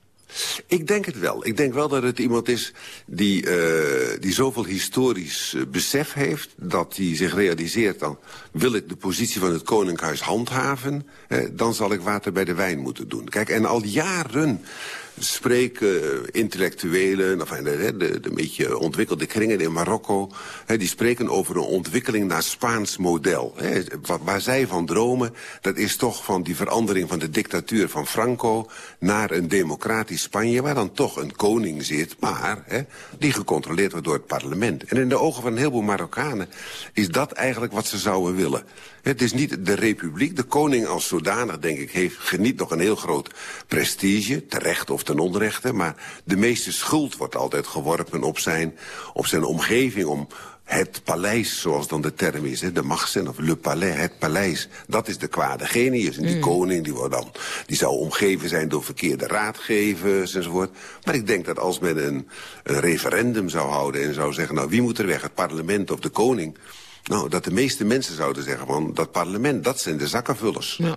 Ik denk het wel. Ik denk wel dat het iemand is die, uh, die zoveel historisch uh, besef heeft... dat hij zich realiseert, dan wil ik de positie van het Koninkhuis handhaven... Eh, dan zal ik water bij de wijn moeten doen. Kijk, en al jaren spreken intellectuelen, enfin, de, de, de beetje ontwikkelde kringen in Marokko... Die spreken over een ontwikkeling naar Spaans model. Waar zij van dromen, dat is toch van die verandering van de dictatuur van Franco... naar een democratisch Spanje, waar dan toch een koning zit... maar die gecontroleerd wordt door het parlement. En in de ogen van een heleboel Marokkanen is dat eigenlijk wat ze zouden willen. Het is niet de republiek. De koning als zodanig, denk ik, heeft, geniet nog een heel groot prestige. Terecht of ten onrechte. Maar de meeste schuld wordt altijd geworpen op zijn, op zijn omgeving... om het paleis, zoals dan de term is, hè, de machtsen of le palais, het paleis. Dat is de kwade genius. En die mm. koning die, wordt dan, die zou omgeven zijn door verkeerde raadgevers enzovoort. Maar ik denk dat als men een, een referendum zou houden en zou zeggen... nou, wie moet er weg, het parlement of de koning... Nou, dat de meeste mensen zouden zeggen van dat parlement, dat zijn de zakkenvullers. Ja.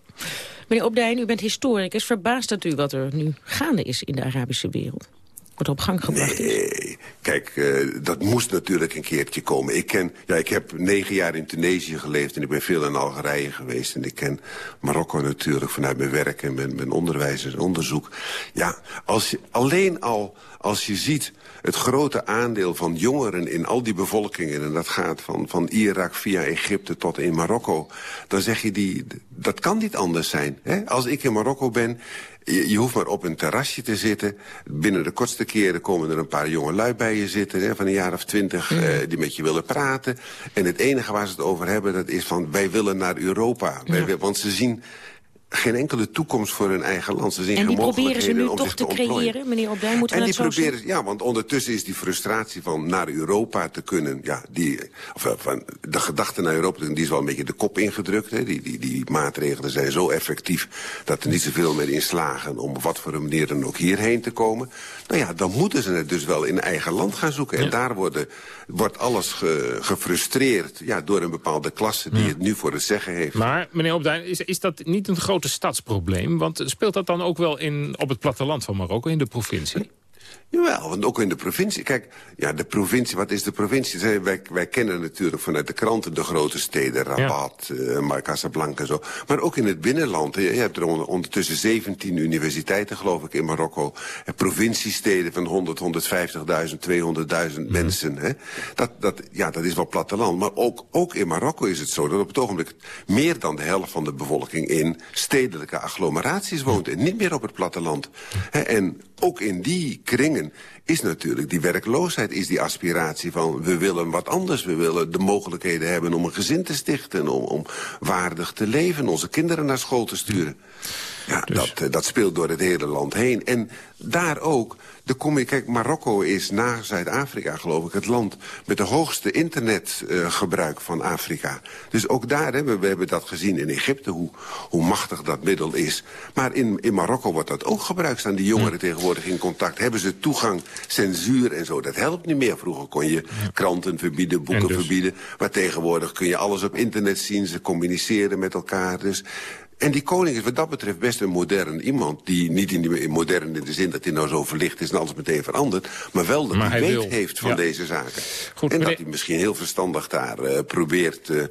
Meneer Opdijn, u bent historicus. Verbaast dat u wat er nu gaande is in de Arabische wereld? Wordt op gang gebracht nee. is? Kijk, uh, dat moest natuurlijk een keertje komen. Ik, ken, ja, ik heb negen jaar in Tunesië geleefd en ik ben veel in Algerije geweest. En ik ken Marokko natuurlijk vanuit mijn werk en mijn, mijn onderwijs en onderzoek. Ja, als je, alleen al als je ziet het grote aandeel van jongeren in al die bevolkingen... en dat gaat van, van Irak via Egypte tot in Marokko... dan zeg je, die, dat kan niet anders zijn. Hè? Als ik in Marokko ben, je, je, hoeft maar op een terrasje te zitten. Binnen de kortste keren komen er een paar jonge lui bij je zitten... Hè, van een jaar of twintig, mm. uh, die met je willen praten. En het enige waar ze het over hebben, dat is van... wij willen naar Europa. Ja. Wij, want ze zien geen enkele toekomst voor hun eigen land. Ze zien en die geen proberen ze nu toch te creëren, meneer Opdij? Moeten we En dat die zo proberen, ja, want ondertussen is die frustratie van naar Europa te kunnen, ja, die, of, eh, van de gedachte naar Europa, die is wel een beetje de kop ingedrukt. Hè. Die, die, die maatregelen zijn zo effectief dat er niet zoveel meer in slagen om op wat voor een manier dan ook hierheen te komen. Nou ja, dan moeten ze het dus wel in eigen land gaan zoeken. En daar worden, wordt alles ge- gefrustreerd ja, door een bepaalde klasse die het nu voor het zeggen heeft. Maar, meneer Opduin, is, is dat niet een grote stadsprobleem? Want speelt dat dan ook wel in, op het platteland van Marokko, in de provincie? Jawel, want ook in de provincie. Kijk, ja, de provincie, wat is de provincie? Wij, wij kennen natuurlijk vanuit de kranten de grote steden. Rabat, eh, maar Casablanca en zo. Maar ook in het binnenland. Je hebt er onder- ondertussen 17 universiteiten, geloof ik, in Marokko. En provinciesteden van 100, 150.000, 200.000 mensen. Hè. Dat, dat, ja, dat is wel platteland. Maar ook, ook in Marokko is het zo dat op het ogenblik... meer dan de helft van de bevolking in stedelijke agglomeraties woont. En niet meer op het platteland. Hè, en ook in die kringen is natuurlijk die werkloosheid, is die aspiratie van we willen wat anders. We willen de mogelijkheden hebben om een gezin te stichten, om, om waardig te leven, onze kinderen naar school te sturen. Ja, dat, eh, dat speelt door het hele land heen. En daar ook, de kom je, kijk, Marokko is na Zuid-Afrika, geloof ik, het land met de hoogste internetgebruik van Afrika. Dus ook daar hebben we hebben dat gezien in Egypte, hoe, hoe machtig dat middel is. Maar in, in Marokko wordt dat ook gebruikt. Staan die jongeren tegenwoordig in contact? Hebben ze toegang, censuur en zo? Dat helpt niet meer. Vroeger kon je kranten verbieden, boeken dus? verbieden. Maar tegenwoordig kun je alles op internet zien. Ze communiceren met elkaar. Dus en die koning is wat dat betreft best een modern iemand... die niet in, die, in modern in de zin dat hij nou zo verlicht is en alles meteen verandert... maar wel dat Maar hij hij weet wil. heeft van Ja. deze zaken. Goed, en meneer- dat hij misschien heel verstandig daar eh, probeert eh,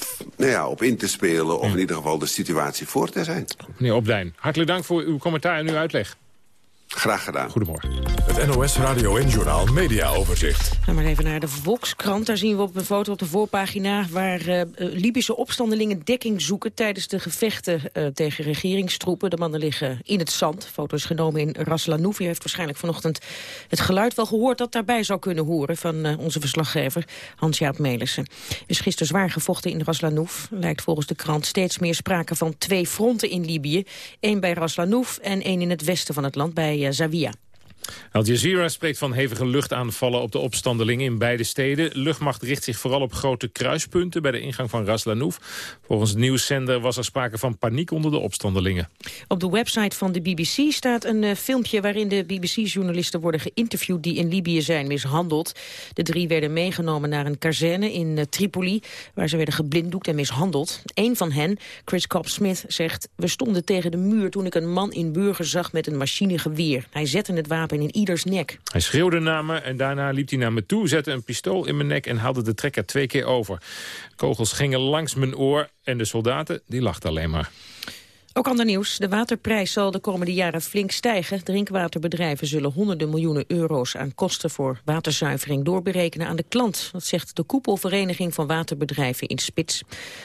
f- nou ja, op in te spelen... of in ieder geval de situatie voor te zijn. Meneer Opduin, hartelijk dank voor uw commentaar en uw uitleg. Graag gedaan. Goedemorgen. Het NOS Radio en Journaal Media Overzicht. Gaan maar even naar de Volkskrant. Daar zien we op een foto op de voorpagina... waar eh, Libische opstandelingen dekking zoeken... tijdens de gevechten eh, tegen regeringstroepen. De mannen liggen in het zand. Foto is genomen in Ras Lanouf. U heeft waarschijnlijk vanochtend het geluid wel gehoord... dat daarbij zou kunnen horen van eh, onze verslaggever Hans-Jaap Melissen. Er is gisteren zwaar gevochten in Ras Lanouf. Lijkt volgens de krant steeds meer sprake van twee fronten in Libië. Eén bij Ras Lanouf en één in het westen van het land bij Zawiya. Al Jazeera spreekt van hevige luchtaanvallen op de opstandelingen in beide steden. Luchtmacht richt zich vooral op grote kruispunten bij de ingang van Ras Lanouf. Volgens de nieuwszender was er sprake van paniek onder de opstandelingen. Op de website van de BBC staat een eh, filmpje waarin de BBC-journalisten worden geïnterviewd die in Libië zijn mishandeld. De drie werden meegenomen naar een kazerne in eh, Tripoli, waar ze werden geblinddoekt en mishandeld. Eén van hen, Chris Cobb-Smith, zegt... We stonden tegen de muur toen ik een man in burger zag met een machinegeweer. Hij zette het wapen in ieders nek. Hij schreeuwde naar me en daarna liep hij naar me toe, zette een pistool in mijn nek en haalde de trekker twee keer over. Kogels gingen langs mijn oor en de soldaten die lachten alleen maar. Ook ander nieuws. De waterprijs zal de komende jaren flink stijgen. Drinkwaterbedrijven zullen honderden miljoenen euro's aan kosten voor waterzuivering doorberekenen aan de klant. Dat zegt de koepelvereniging van waterbedrijven in Spits.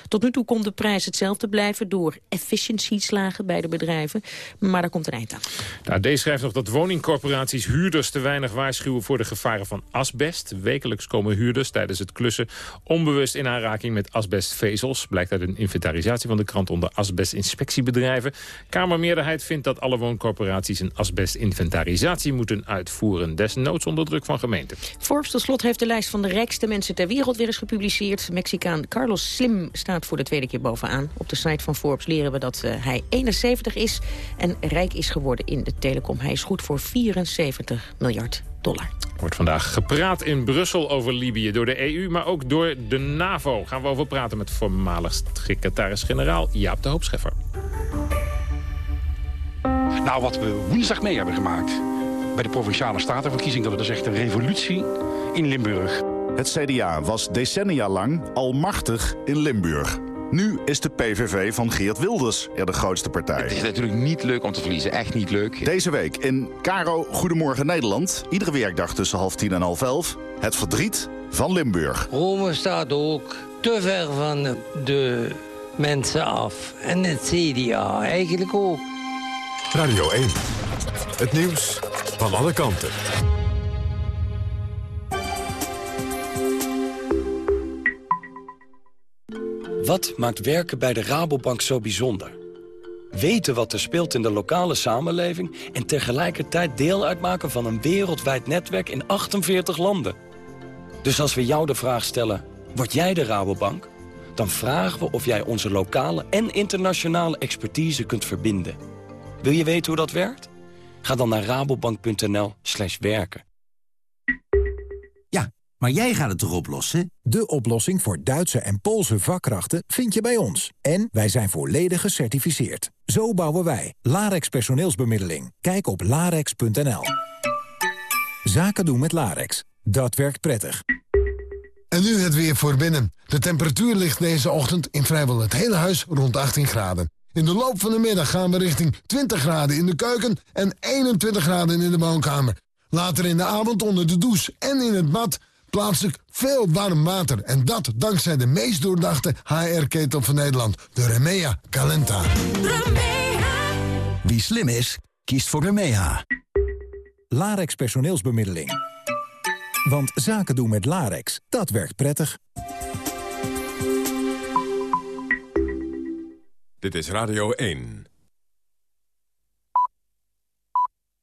Tot nu toe kon de prijs hetzelfde blijven door efficiëntieslagen bij de bedrijven. Maar daar komt een eind aan. De AD schrijft nog dat woningcorporaties huurders te weinig waarschuwen voor de gevaren van asbest. Wekelijks komen huurders tijdens het klussen onbewust in aanraking met asbestvezels. Blijkt uit een inventarisatie van de krant onder asbestinspectiebedrijven. Kamermeerderheid vindt dat alle wooncorporaties een asbestinventarisatie moeten uitvoeren. Desnoods onder druk van gemeenten. Forbes tot slot heeft de lijst van de rijkste mensen ter wereld weer eens gepubliceerd. Mexicaan Carlos Slim staat voor de tweede keer bovenaan. Op de site van Forbes leren we dat eh, hij 71 is en rijk is geworden in de telecom. Hij is goed voor 74 miljard dollar. Wordt vandaag gepraat in Brussel over Libië door de EU, maar ook door de NAVO. Gaan we over praten met voormalig secretaris-generaal Jaap de Hoop Scheffer. Nou, wat we woensdag mee hebben gemaakt bij de Provinciale Statenverkiezingen... dat is echt een revolutie in Limburg. Het CDA was decennia lang almachtig in Limburg. Nu is de PVV van Geert Wilders er de grootste partij. Het is natuurlijk niet leuk om te verliezen, echt niet leuk. Deze week in Caro Goedemorgen Nederland. Iedere werkdag tussen half tien en half elf. Het verdriet van Limburg. Rome staat ook te ver van de mensen af. En het CDA eigenlijk ook. Radio 1. Het nieuws van alle kanten. Wat maakt werken bij de Rabobank zo bijzonder? Weten wat er speelt in de lokale samenleving... en tegelijkertijd deel uitmaken van een wereldwijd netwerk in 48 landen. Dus als we jou de vraag stellen, word jij de Rabobank? Dan vragen we of jij onze lokale en internationale expertise kunt verbinden. Wil je weten hoe dat werkt? Ga dan naar rabobank.nl werken. Maar jij gaat het toch oplossen? De oplossing voor Duitse en Poolse vakkrachten vind je bij ons. En wij zijn volledig gecertificeerd. Zo bouwen wij. Larex personeelsbemiddeling. Kijk op larex.nl. Zaken doen met Larex. Dat werkt prettig. En nu het weer voor binnen. De temperatuur ligt deze ochtend in vrijwel het hele huis rond 18 graden. In de loop van de middag gaan we richting 20 graden in de keuken en 21 graden in de woonkamer. Later in de avond onder de douche en in het bad plaatselijk veel warm water. En dat dankzij de meest doordachte HR-ketel van Nederland, de Remea Calenta. Remea. Wie slim is, kiest voor Remea. Larex personeelsbemiddeling. Want zaken doen met Larex, dat werkt prettig. Dit is Radio 1.